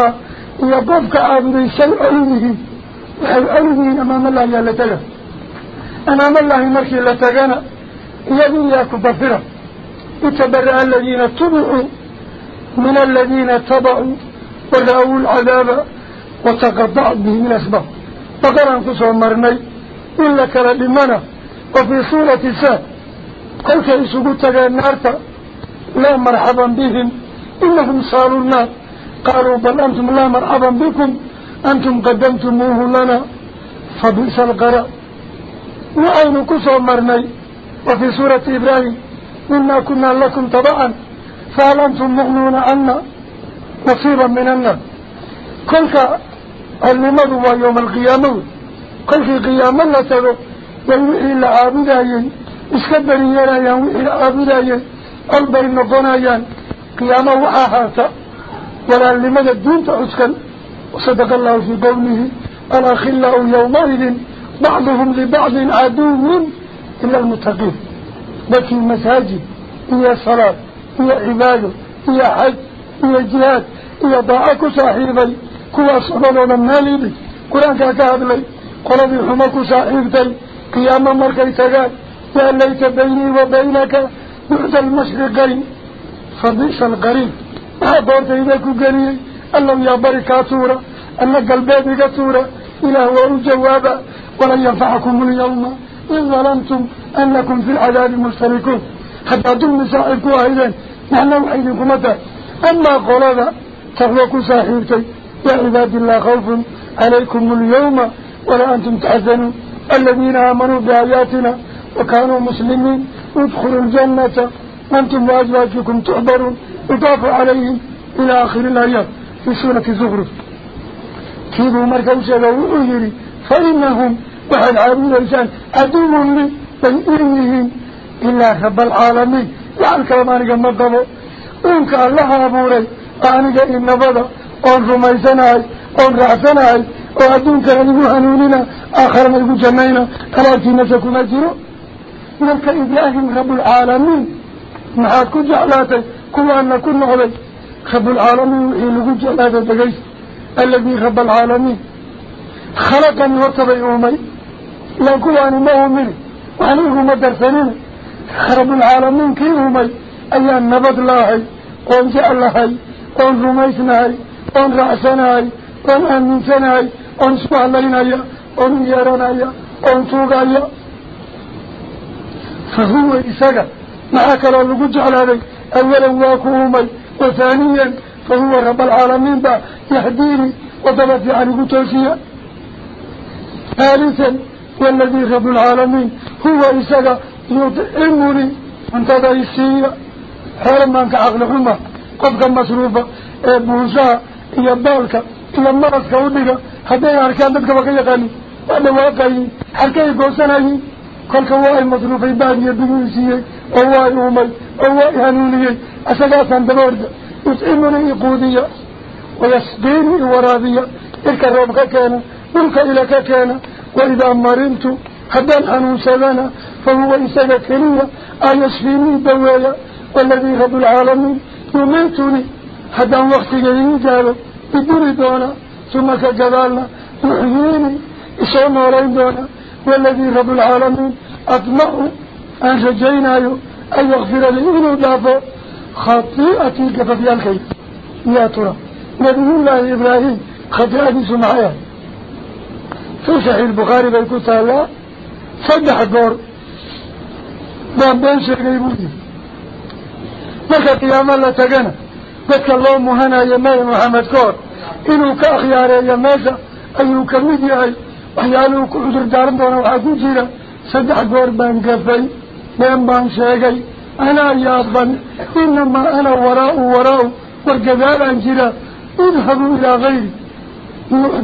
يا بغتك عابد يسال علمه وحين علمه أمام الله يا لتك أمام الله مركي لتكنا يبني يا كبفرة اتبرع الذين تبعوا من الذين تبعوا ورأوا العذاب وتقضع بهم الأسباب فقال انفسهم مرمي إلا كربمنا وفي سورة سات قلت يسقطك النارة لا مرحبا بهم. Inahum saaluu nnaar qaaluu bal antum laa marxaban bikum antum qadamtumuuhu lana fa bi'sa alqara waxaynu kusoo marnay wa fii suurati ibraahim inaa kunaa lakum tabacan fahal antum muqnuuna cana nasiiba min annaar kolka xolnimadu waa yowma alqiyaama wey kolkii qiyaamo la tago way wixii la caabudayey iska قيامه وحاهاته ولا لماذا الدين تعسكن وصدق الله في قومه ألا خلاء يومئذ بعضهم لبعض عدو إلا المتقين لكن المساجد هي صلاة هي عبادة هي حج هي جهاد هي ضاعك صاحبا كوا صلالة من نالي قرانك أكاد لي قرب حمك صاحبا قيام مركي تقال يا ليت بيني وبينك بعد المشرقين bi'sa alqariib maxaa qoortayda ku geliyey ألم يا بركاتورا أن قلبي كتورا إله وجوابا ولن ينفعكم اليوم. إن ظلمتم أنكم في العذاب مشتركون. حتى دم ساعدكم أيضا. نحن وحيدكم متى؟ أما قولا تغوك ساحرتي يا عباد الله خوف عليكم اليوم. ولا أنتم تحزنون. الذين آمنوا بآياتنا وكانوا مسلمين ادخلوا الجنة. أنتم وأزواجكم تحبرون يطاف عليهم إلى آخر الآيات في سورة زغرف كيبوا مركز ويري فإنهم وحد عابون الإنسان أدوم لي بين إلا رب العالمين. يعني كلامانك مقبو إنك الله أبوري. أعنك إن بدا أن رميسناي. أن رعسناي وأدونك أنه هنوننا آخرنا يقول جمعنا ألا جنسكم أجروا ملك إبراهيم رب العالمين. Maxaad ku jeclaatay kuwaana ku noqday rabulcaalamiin wixii lagu jeclaada degaysa alladii raba alcaalamiin khalaqanii hortabay uumay ilaan kuwaani ma uumini waxna iguma darsanina rabulcaalamiin kii uumay ayaan nabad laahay oon jeclahay oon rumaysnahay oon raacsanahay oon aaminsanahay oon isku hadlaynaya oon u yeeranaya oon tuugaya fa huwa isaga لقد على أولا واكومي وثانيا فهو رب العالمين با يهديني وضبط يعني قتوسيا ثالثا والذي رب العالمين هو إساق يطعمني. انتظر السيئة حرما كعقل حمى. قفك مصروفة. بوساء يبالك إلى المرس كودك حتى ياركان بدك بقى يغني وأنا واقعي حركي قوسنا كل كواي مضروب في بعض يبيونسيه أو واي أمي أو واي هنوليه أسلاسا بالأرض يطعمني إقودية ويسقيني ورابية إلك ربك كان ملك إلك كان وإذا مرنت حدا الحنون لنا فهو إساك كنية أيسفيني بوايا والذي رب العالمين يميتني حدا وقت جديد جاله دونا ثم كجبالنا يحييني إسام ورين دونا والذي رب العالمين أطمع أن رجينا أن يغفر لي إنه دافع خطيئتي كففيا الكيف. يا ترى نبي الله إبراهيم خطيئتي سمعيا صحيح البخاري بيكون تعالى صدح الدور. بان بين شرقي بودي لك قياما لا تقنا ذكر الله مهنا يا محمد كور. إنه كأخيار يا ميسا أيو كميدي أي. وحيانه كحضر دارم دونه وحاكو جيرا صدح قربان قفاي نينبان شاكي أنا يابان إنما أنا وراء وراء وقبال عن جيرا اذهبوا إلى غير نوح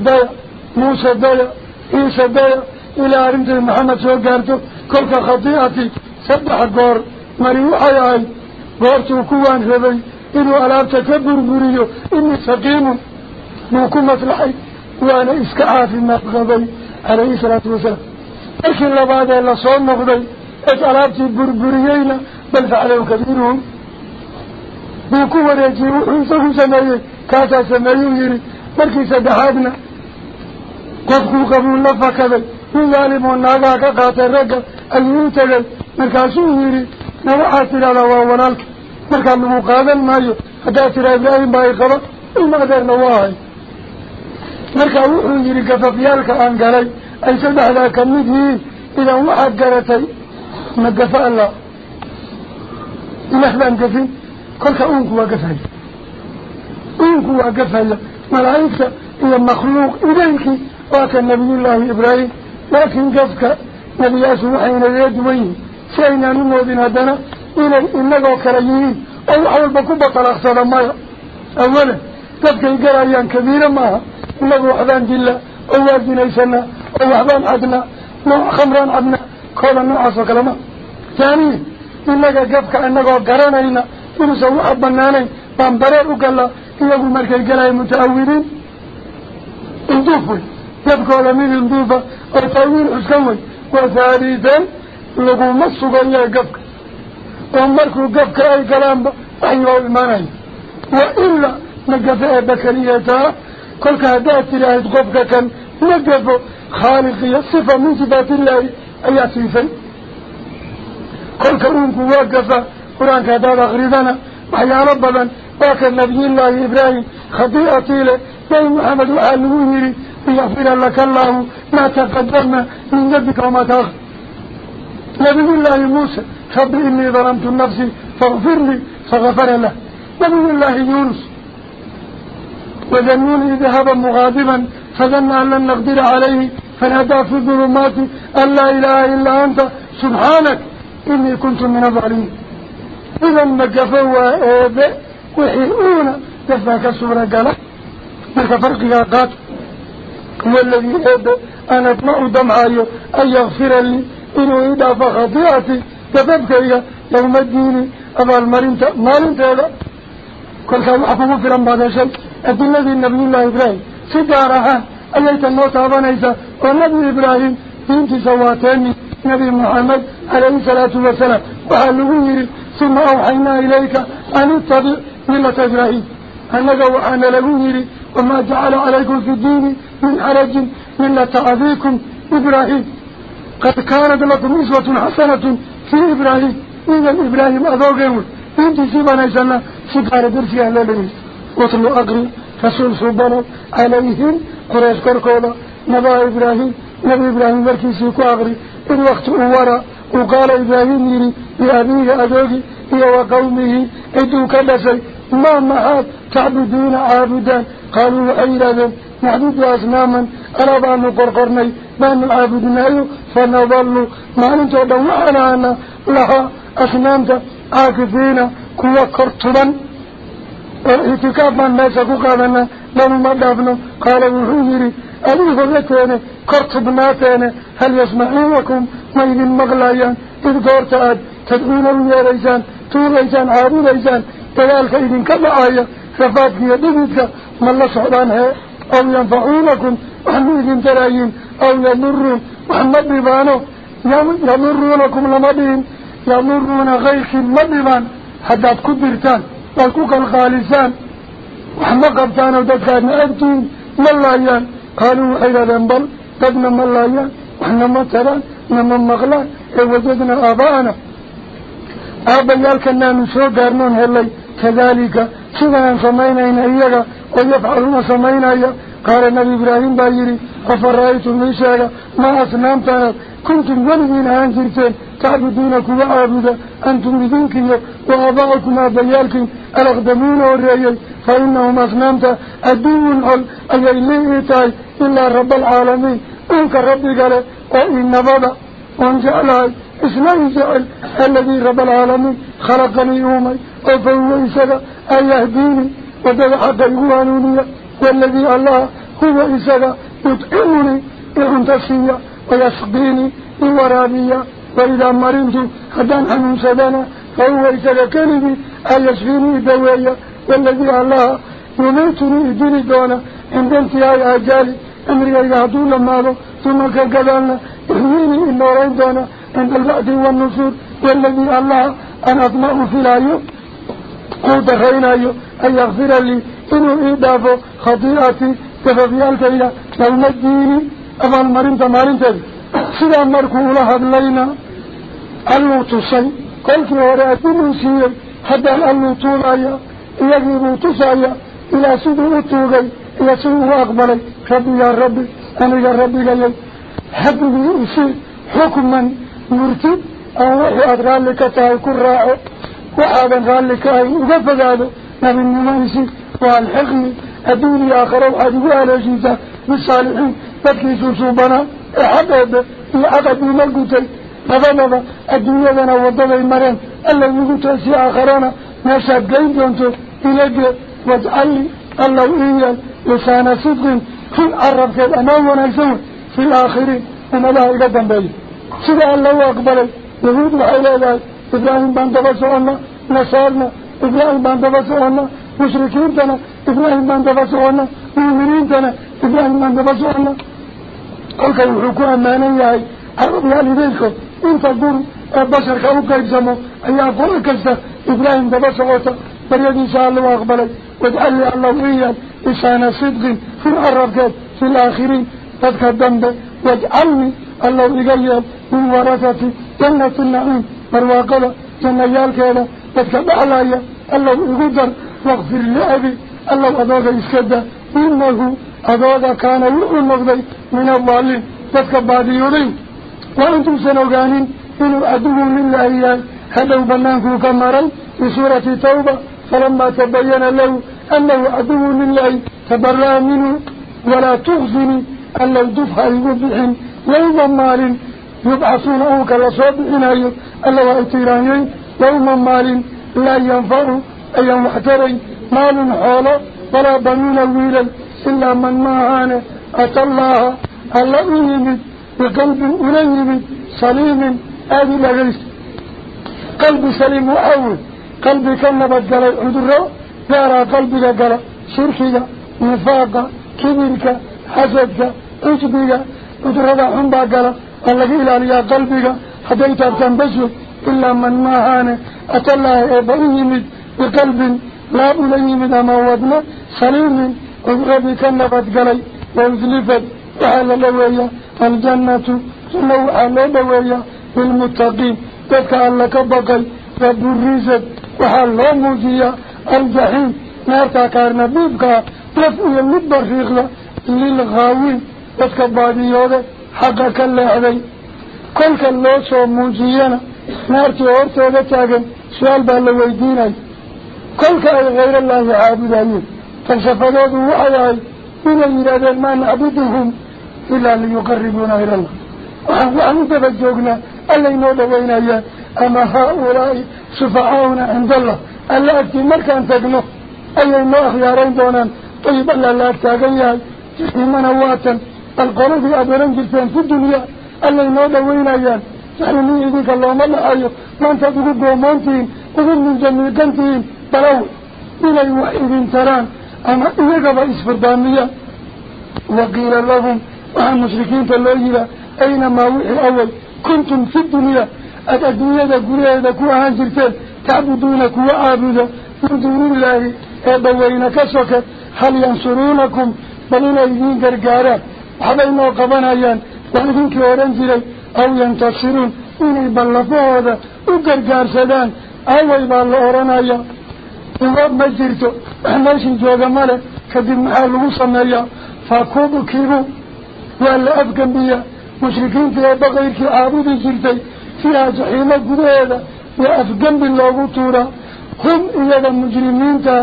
موسى دايا إيسى دايا إلى عرمت محمد سوى قارتو كلك خطيئتي صدح قرب مريوح يعي قارتو كوان هبي إنو ألا تكبر بريو إني سقيم موكو مطلحي وأنا إسكعافي المقابل عليه الصلاة والسلام. لكن لبعض الله صور نقضي اتعلابتي بربريين بل فعلوا كثيرهم بيكو ريجي وحنسه سميه كاسا سميه يري مركي سدحادنا قفكو قبول لفا كذي من ظالمون ناقا كقاتل رقا. أيهو تغي مركاسو يري نوحات إلى ولالك مركا المقابل مايو. حتى ترى إبراهيم باي قبا المقدر نواهي مركا وحو يريك ففيالك أنقلي أي سدح ذاك المدهين إذا وحق قرتي ما قفاء الله. إنه بان قفين كلك أنكوا قفايا أنكوا قفايا ملايكة إلا مخلوق إذنك وقت النبي الله إبراهيم لكن قفك نبي ياسو حين يدوين سينا نموذن هدنا إلا إنك وكريين أو حول بكبة الأخصى لما أولا قفك القرأيان كبيرا معها khamraan cadna kooda noocaas oo kale ma taaniya inaga gafka inagoo garanayna inuusan waxa banaanayn baan bareer u gallaa iyagu markay galaya muta'awiliin induuf wey gafkooda mid induufa oo taawiil xuskan wey wa haalidan laguma sugan yahay gafka oo markuu gafka ay galaanba waxyi waa u imaanaya wa ilaa ma gafa كل هذا تلاهد قفك كان نقف خالق صفة من صفات الله أي صفة كل كأنك واقف قرآن كذا غريبنا وحيا ربنا وكان نبي الله إبراهيم خطيئتي له يا محمد وعلموني ليغفر لك الله ما تقدم من ذنبك وما تأخر نبي الله موسى رب إني ظلمت نفسي فاغفر لي فغفر له نبي الله يونس وذنوني ذهب مغاضبا فظن أن لن نقدر عليه فنادى في الظلمات أن لا إله إلا أنت سبحانك إني كنت من الظالمين. إذا ما قفوا إيبه وحيئونا دفاك سورة قال ملك فرق قات هو الذي إيبه أنا أطمع دمعي أن يغفر لي. إنه إضافة خطيئتي دفبك يوم الدين. أبا هذا كل كان أحفظ في رمضان شيء الذي النبي الله إبراهيم. سجارها أيها النوت أبنيسا والنبي إبراهيم بنت سواتين نبي محمد عليه الصلاة والسلام. وحلوه. ثم أوحينا إليك أن اتبع ملة إبراهيم. أنك وحنا لغيري وما جعل عليكم في الدين من حرج ملة أبيكم إبراهيم. قد كانت لكم إسوة حسنة في إبراهيم. إذا إبراهيم أذوقه إنت سيبنا إسانا سكار درسي أهل لنيس وطلوا أقري رسول صبنا عليهم قريش كركولا. نبا إبراهيم نبي إبراهيم مركي سيكو أغري إن وقت أورا وقال إبراهيم يري لأبيه أدوغي هي وقومه إدو كدسي ما محاد تعبدون عابدان قالوا وحيرا نعبد أسناما أرابا نقرقرني. ما نعبدنا فنظل ما ننتو دوعنا لها أسنامتا عاكفين. كوا كرتبا اعتكاف من الناس كوكالنا لما ما دافنا قال وحيري أليه فلتين كرتبناتين هل يسمعونكم ما يدين مغلايا إذ قرت أد تدعون يا ريسان تو ريسان عارو ريسان تلالك إذن كبعايا رفاتك يدبتك ما الله سعبانها أو ينفعونكم وحن إذن تلايين أو يمرون وحمد ببانو يمرونكم لمدين يمرون غيرك مدبان حتى تكبرتان والكوك الخالسان وحما قبتان ودكان أبتين ملايان قالوا حيرا ذنبل تبنى ملايان وحنا متران نما مغلان وجدنا آباءنا آبا قال النبي إبراهيم بايري أفرأيتم ليشاك ما أسنامتنا كنتم ولدين أنجرتين تعبدونك وعابدا أنتم بذنك وآباءكم آبيالكم الأقدمون والرأيين فإنهم أسنامت أدون عل أي إليه تاي إلا رب العالمين. أنك ربي قال وإن بدا وان جعلها إسلام جعل الذي رب العالمين خلقني يومي وفهو إساق أن يهديني. ودل حق يوانوني. والذي الله هو إساق يطعمني إعنتسية ويسقيني إورانية وإذا مرمت حدان حنون سدانا فهو إساق كلمي أن يسفيني دوية والذي الله يميتني إديني دونا عند انتهاء أجالي أمري إذا هدون لما ثم كقدالنا يحييني إلا ريدانا عند البعث والنصور والذي الله أنا أطمع في الآيو قوت خينايو أن يغفر لي. إنه إضافه خطيئتي تفضيالك إلى يوم الدين أفضل مرين تمارين تبي. سيدا مركو لها بلينا. ألو تصي قلت ورأتي من حتى ألو طولايا يجب تصايا إلى سيدو أتوغي إلى سيدو أقبلي. ربي يا ربي. أنا يا ربي لي حبه يصير حكما. مرتب. أو أدغال لك تاي كراعه وحادا قال لك أي وقفت هذا. نبي النمانسي والحقني أدوني آخر وحد وعلى جيزة. بالصالحين تبكي سوسوبنا إحباب إحباب بملكتي نظا نظا الدنيا ذنا وضبع المرين ألا يقول سي آخرنا. ناسا قيم دونتو إليك واجعل لي الله إيال لسان صدق. في العرب كذا نونا ونسوه في الآخرين. وما لا إلى دنبالي سيدا الله أقبلي يهود وحيلا إبراهيم بان تبسعنا نصارنا إبراهيم بان تبسعنا مشركين تنا إبراهيم بان تبسعنا مؤمنين تنا إبراهيم بان تبسعنا قلت يحكوا أمانا ياهي عرب يالي ذلك انت قول بشر كأوكا يبسمو أي أقول كستا إبراهيم تبسعوتا بريد إن شاء الله أقبلي واجعل لي الله إياه لسان صدق في العرب في الآخرين تذكر الدنب واجعلني الله إياه من ورثة جنة النعيم. برواقنا جميال كينا بدك بحلايا الله يقدر واغفر لأبي الله أدوك يسكده إنه أدوك كان يؤمن مغضي من الظالين بدك بادي يرين وأنتم سنوغانين إنه أدوهم للأيان هدو بنانكو كمارين في سورة توبة فلما تبين له أنه أدوه للأي تبرى منه ولا تغزني أنه دفع يبضح ليضا مالين يبعثون أوك لصوب ألا ألوى إتيرانيين يوم مال لا ينفر أي محترين مال حول ولا بنون ويلا إلا من معانا أتى الله ألوهم بقلب أليم سليم أبي لغيس قلب سليم أول قلب كان نبت قال عدره يرى قلب لقال شركك نفاق كبيرك حسدك عجبك عدره عنبا قال الذي لا ليا قلبك هديت تنبش إلا من ما أنا أتى الله أبويم بقلب لا أبويم إذا ما ودنا. سليم وغبي كان قد جلي وزلفت على لويا. الجنة لو على لويا المتقين تك على كبقي فبرزت وحال موجيا الجحيم ما تكارنا بيبقى. تفوي المدبر في غلا للغاوين. تك بعد يوده حقا كلا هذي كل كاللوس وموزينا نارتي وارتي وغتاقن. سؤال بالله ويديني كل كاي غير الله عابد أيه فالشفادات هو أيهي من الإرادة ما نعبدهم إلا ليقربون غير الله. وحقا أنت بجوقنا اللي نوضا بينا إياه أما هؤلاء سفعاؤنا عند الله. ألا أكتي مركا تقنو. أيهما أخيارين دونان طيب الله لا أكتاقن يهي تحيما نواتا القلب أبرن جلسان في الدنيا اللي نوضا وين أيان سألني يعني إذنك اللهم الله أيو من تدرد ومانتين وذن من جميل قنتين بلو إلي وإذن تران. أما إذنك بإسفر دامية وقيل لهم وعن مشركين تلوهلا أينما وحي أول كنتم في الدنيا. أدى الدنيا ذا قرية ذا كوها جلسان تعبدونك وعابدا من دون الله. أبوين كسوك هل ينصرونكم؟ بل إلى الدين قرقارات. حبين وقبان أيان وإذن كوران جيري أو ينتصرون إني بلفوه هذا وقرقار سدان أولي بلوران أيان إنواب مجدرتو أحناش جوغا مالك كدب محلو سمايا فاكوبو كيرو. وإلا أفقن بيا. مشركين فيها بغير كعابود جيرتي. فيها زحيمة قدرة وأفقن بالله طورا هم إذا المجرمين تا.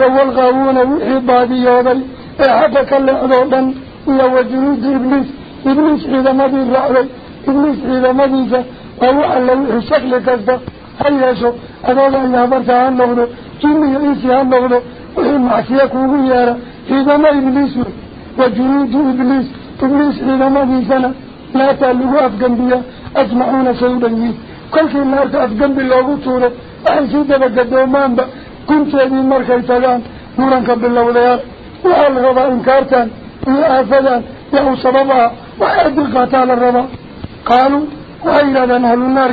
يوالغاوون وحباديا وضي أحدك اللي أضعبن إلى وجنود إبليس. إبليس إذا مضي الرأي إبليس إذا مضي أو على الشكل كذا. هيا شو؟ أنا لا يعبر عن نغنو جم يعيش عن نغنو وهم عسياك وغيارة إذا ما إبليس وجنود إبليس. إبليس إذا مضي سنة لا تألقوا أفقن بيا. أجمعون سودا يس كل شيء لا تأفقن بيا. وطورة أعزيد بقدومان كنت أدين مركز تغان. نورا قبل الله وليار وعلى غضاء كارتان إلا أفدا له سببها. وحيد القتال الربا قالوا وإلا ذنهل النار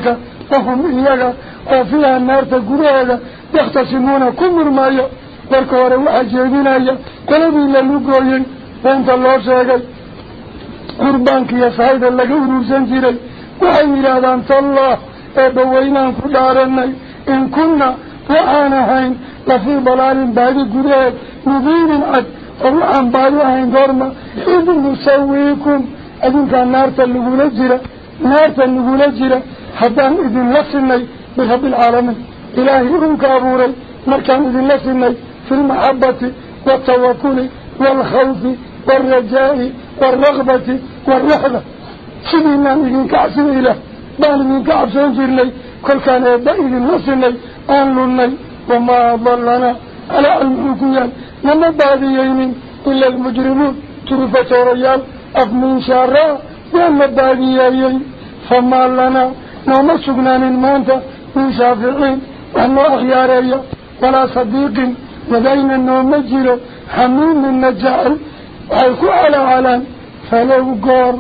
لهم إياها وفيها النار تقولها يختصمون كل المايا والكواروا أجيبين أيا قلبي إلا اللقوين وأنت الله سيقل قربانك يا سعيد لك أروسان جيري وإلا ذنت الله. أبوينا فدارنا إن كنا وعانهين لفي بلال بعد قريب. مبين عد الله عن بعضها عن قرما إذ نسويكم. أذن كان نار تلقوا نجرة نار تلقوا نجرة حتى إذن لسني بخب العالمين إلهي رمك أبوري مركان إذن لسني في المحبة والتوكل والخوف والرجاء والرغبة والرحلة سبينا إذن كعسن إله؟ بان إذن كعسن في الليل كل كان يبقى إذن لسني أهلنا وما ضلنا. على المكوين وما بعدين إلا المجرمون. ترفة ريال أفمن شارع وما بعدين فما لنا. وما من المانتا من شافعين. وما أخياري ولا صديق. ودين النومجر حميم من النجار ويكو على علان فلو قال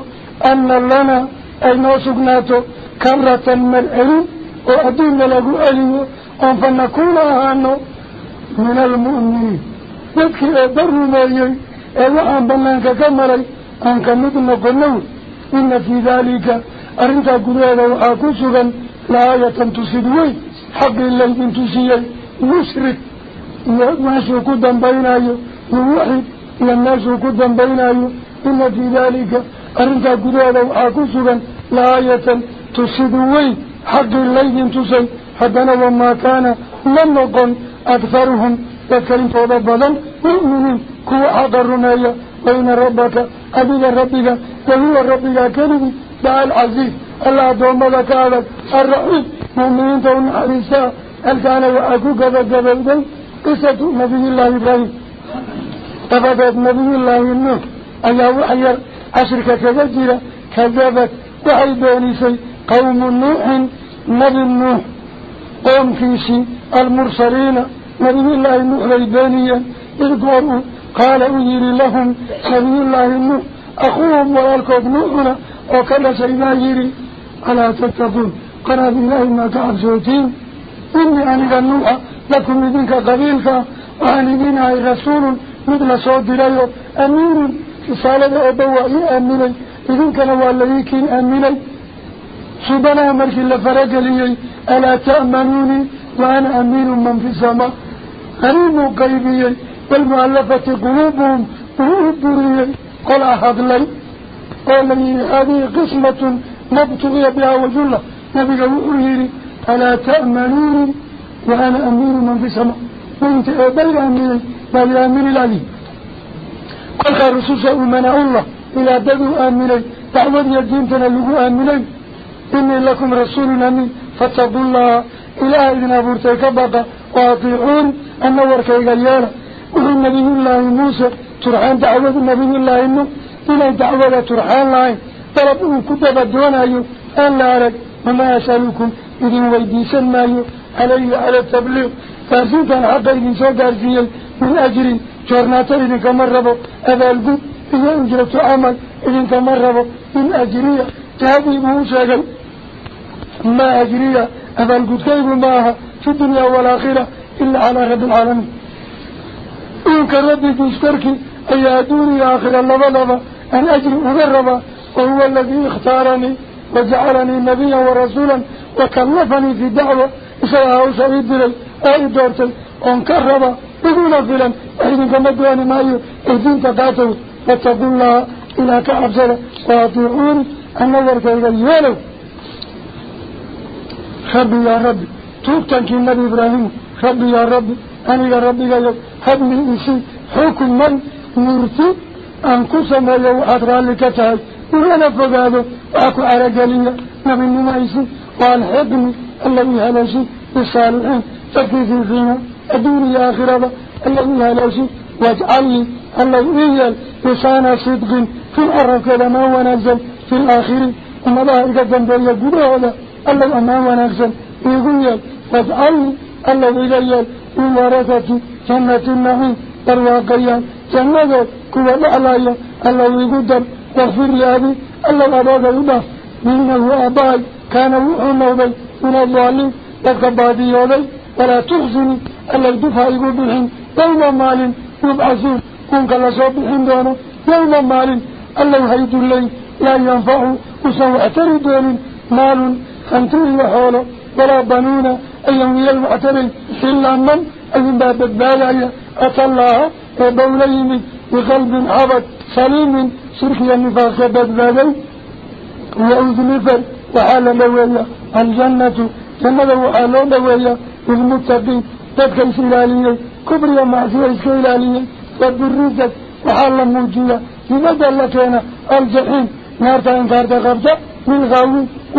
أن لنا. أي نوسقناتو كرة من ملعين وأدين له لقو أليو أنفنكونا أنه من المؤمنين. وكي أدروا مريم إذا أبنانك كمري أنك مدن قلو إن في ذلك أرنت قلو وآكسوغا لآية تسدوي حق الله من تسيي مشرك. وماشي قدام بيناي ووحيد لماشي قدام بيناي إن في ذلك أرنت قلو وآكسوغا لآية تسدوي حق الله من تسيي wamaa kaana ma noqon akharuhum dadka intooda badan mu'miniin kuwa xaqa rumeeya وإن ربك أبيك ربك. وهو ربك كلمي دعا العزيز الله دوم لك هذا الرحيم مؤمنين تون حريسا هل كان وأكوك فقبل قصة نبي الله إبراهيم. تفتت نبي الله النوح أي وحير أشرك كذجرة كذبت. وحي بانيسي قوم نوح. نبي النوح قوم كيسي المرسلين نبي الله النوح ليبانيا إذ قال أجير لهم نبي الله النوح أخوهم ويالكوب نوحنا. وكل سيدا يري ألا تتقون. قرى بالله ما كعبسوتين إني أنك النوح. لكم منك قبيلك. وأن منها رسول مثل صوت ليه أمين. رسالة أبوائي أميني إذن كان سبنا مركي لفرق لي. ألا تأمنوني؟ وأنا أمين من في السماء. أمين قيبي والمؤلفة قلوبهم وهبري قل أحد لي قال لي هذه قسمة نبتغي بها وجلة نبي وحيري ألا تأمنوني؟ وأنا أمين من في السماء. وأنت بل أمين بل أمين العلي. قلت الرسول سأمنع الله إلى بدو آمني دعوة الدين تنلقوا آمني إني لكم رسول أمين فاتقوا الله. إلى إذن أبورتك بقى وأطيعون النور كيغليانا وهو نبي الله موسى ترحان دعوة نبي الله إنه. إلى دعوة ترحان الله. طلبوا كتب دون أيو أن لا أرد. وما أسألكم. إذن ويديسا مايو علي على التبليغ. فأسين كان حقا إذن سوكار فيه من أجر جورناتا إذن كمربو. أذا القب إذا أجرت عمل. إذن كمربو. من أجرية تهدي موسى ما أجرية أذا القب كيف معها؟ في الدنيا والآخرة إلا على رب العالمين. إنك ربي تشتركي أي أدوني آخر اللبلبة أن أجري أغربا وهو الذي اختارني وجعلني نبيا ورسولا وكلفني في دعوة. إسراء سعيد لي أي دورتي وانكربا بدون فلا وإذن كمدواني مايو إذن تقاتل واتقوا الله إلى كعبسل وأطيعوني أن نظرك إلى اليالو ربي يا ربي توبتك النبي إبراهيم ربي يا ربي أنا يا ربي يا هب لي إشي حكم من مرتي أنكسم يو أدرى لكتاي وأنا وأكو على قليل نبي نمايسي والحقني الذي هلاشي بالصالحين فكيفي فينا أدوني آخرة الذي هلاشي واجعل لي الذي الله يقول واجعل لي الذي إيال من ورثة جنة النعيم برواقيا جنة كوى الأعلايا الله يقدر واغفر لي أبي. الله أباك يضاف منه أباي. كان وحونا بي من الظالم وكبادي يولي ولا تخزني. الله يدفع يقول يوم مال يبعثون. كنك لصوبحين خنتوه وحوله ولا بنون أيهم يلمعترين إلا من؟ أذن باب البالايا أتى الله وبوليم بقلب عبد سليم شركي النفاق بدبالي ويعوذ نفر وحال لويا الجنة جنة وحال لويا للمتقين تدكي سلالية كبريا معصية سلالية والدريزة وحال موجودة لماذا لكينا الجحيم؟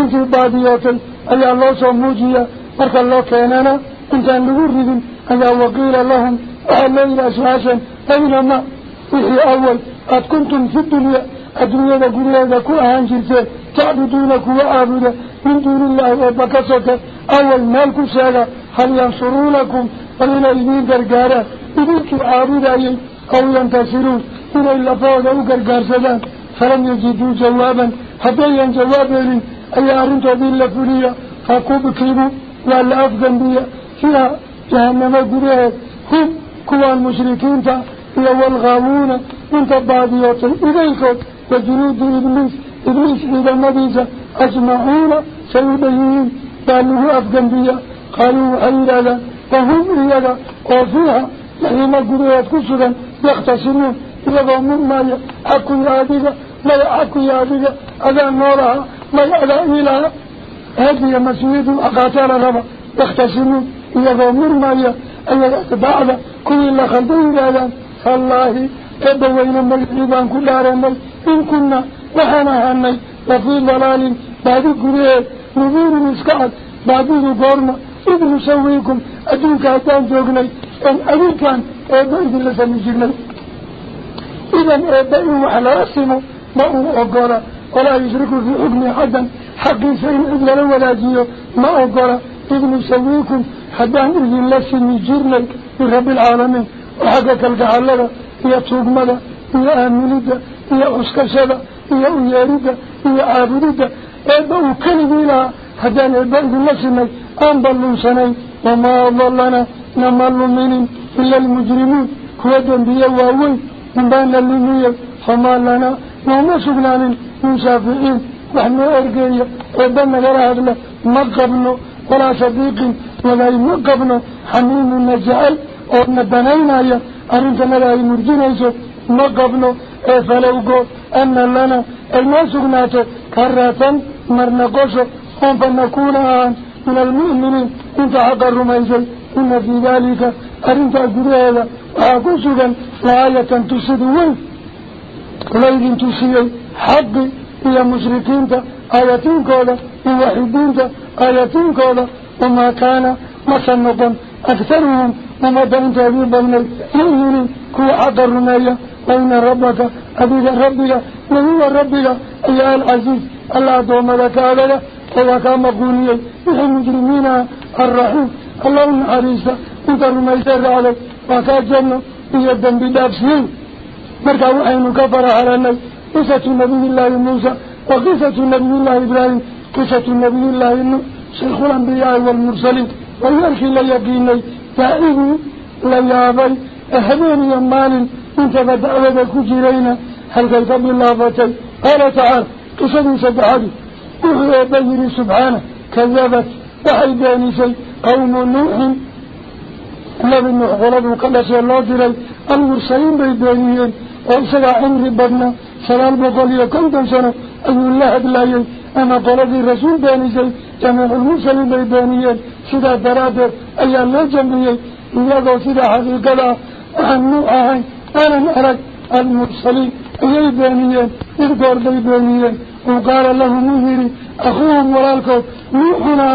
انت بادياتي أي الله سو موجية مركا الله كينانا. انت ان نغردين أي وقيل لهم وحلين أسواسا أينما وحي أول قد كنتم في الدنيا. الدنيا نقول لها كو أهانجلتين تعبدونك وعابدا من دون الله وبكسك أول مالك سالا هل ينصرونكم؟ فلنا إذين قرقارا إذنك عابدا أو ينتصرون. إلى اللفاظ أو قرقار سدان فلم يجدوا جوابا. حتى ينجوابا. لي أي أرنت هذه اللفلية فكبكبوا ولا أفضل بي فيها جهنم قرية هم كوا المشركين إلى والغاوون انت بعضيات إليكم وجنود إبليس. إبليس إذا مديسة أجمعون سيبينين بأنه أفضل بي قالوا حير هذا وهم إيادا وفيها لحيما قريات كسودا يختصمون. إيادا مما حكو ياديك ما يحكو ياديك أذا نورها. ما يأذى إلها هذه مسؤولية أقاتال ربا يختصمون إيادا مما أيها بعد كل الله خلطين هذا فالله كبوين المجربان كل عرمي إن كنا وحنا هني وفي ضلال بعد قريات نظور مسكعد بعد ذكرنا إذ نسويكم أدوك أدان جوغني أن أدوكان أبعد لسان جرني إذن أبعد وحلا أسمه ما هو أقرأ ولا يشرك في حكم حدا حق شيء إلا ولا جيو ما أقرأ. إذ نسويكم حدان إذن لسان جرني برب العالمين. وحقك القعالة هي توقمدة هي آمنيدة هي أسكسدة هي أياردة هي عابدة أبعد كلمة لها حدان أبعد لسان أن ضلوا سنين وما ضلنا. نمال منهم إلا المجرمون. هو دنبيا وأوي. من بين اللمية فما لنا. وما سبنان من شافعين نحن أرقية وبنا غير ما قبنا ولا صديق ولا يمقبنا حميم نجعل ونبنينا يا أرنتنا لا يمرجنا ما قبنا فلو قو أن لنا المسغنات كرة مرنقوش فنكون من المؤمنين إنت حق الرميزي إن في ذلك أرنت أقريها وأقصدا لآية تسدوين ليل حق إلى مشركين آياتين كولا موحدين آياتين كولا وما كان مصنطا أكثرهم وما دانت أبي بني يؤمنين كو حق الرمية وإن ربك أبيك ربك وهو ربك. أيها العزيز الله دوم لك هذا وكا مقولي وحي المجرمين الرحيم. اللهم حريصة أنت رميسر عليك وكا جنة هي الدنب دابسين مركا وحين كفر على النبي قصة نبي الله موسى وقصة نبي الله إبراهيم قصة نبي الله إنه شيخ الأنبياء والمرسلين. ويركي ليقيني دائما ليابي أهدين يمال إنت بدأوة كجرين هل كيف بالله فتي قال تعالى قصة سبحانه وهو بير سبحانه كذبت. وحي شيء قوم نوح. النبي نوح غلبه قلس الله دلي المرسلين بيدانيين وإسقى عمر بدنا سلام بقول يكنتم سنة أي الله أدلايين أنا قلبي رسول شيء جميع المرسلين بيدانيين سيدا درادر أي الله جمعيين إياقوا سيدا حقيقة عن نوحا أنا أرك المرسلين أي بيدانيين إذ قول بيدانيين وقال له مهري أخوهم ولالكم نوحنا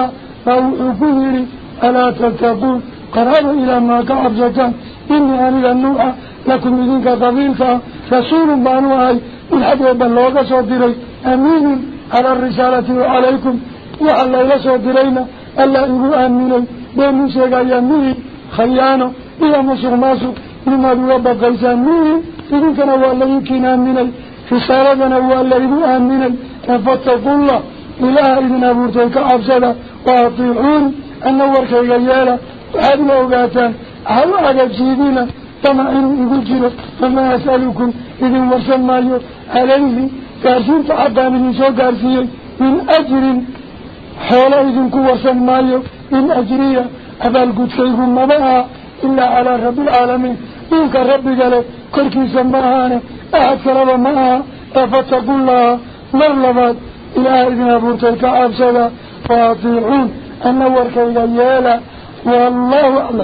فأخوهري ألا تتقون قرار إلى ما كعبزتان إني أنا النوح لكم إذنك قبيلك رسول بانوهي الحديث بلوغة صدري أمين على الرسالة وعليكم. وعلى إلى صدرينا ألا إذو آمني بين شيئا يميه خيانة. إلى مصر ماسو لما بوضع قيسان ميه إذن كان والله يمكن آمني رسالتنا هو الذي آمنا فاتقوا الله. إله إذن أبورتك عبسدا وأطيعون. أن ورك يجيالا وحدنا وقاتان هل أجب سيدنا طمعين يقول فما أسألكم إذن ورسل مايو عليه كارسين تعبان من سوء كارسية من أجر حول إذن كورسل مايو من أجرية أبا القدسيهم مباها إلا على رب العالمين. إنك رب قال كركي سماهانا أحد كرب معها فاتقوا الله مرلبات إلى إذن أبورتك أبسدا فاطيعون أن ورك إلى يالا والله أعلم.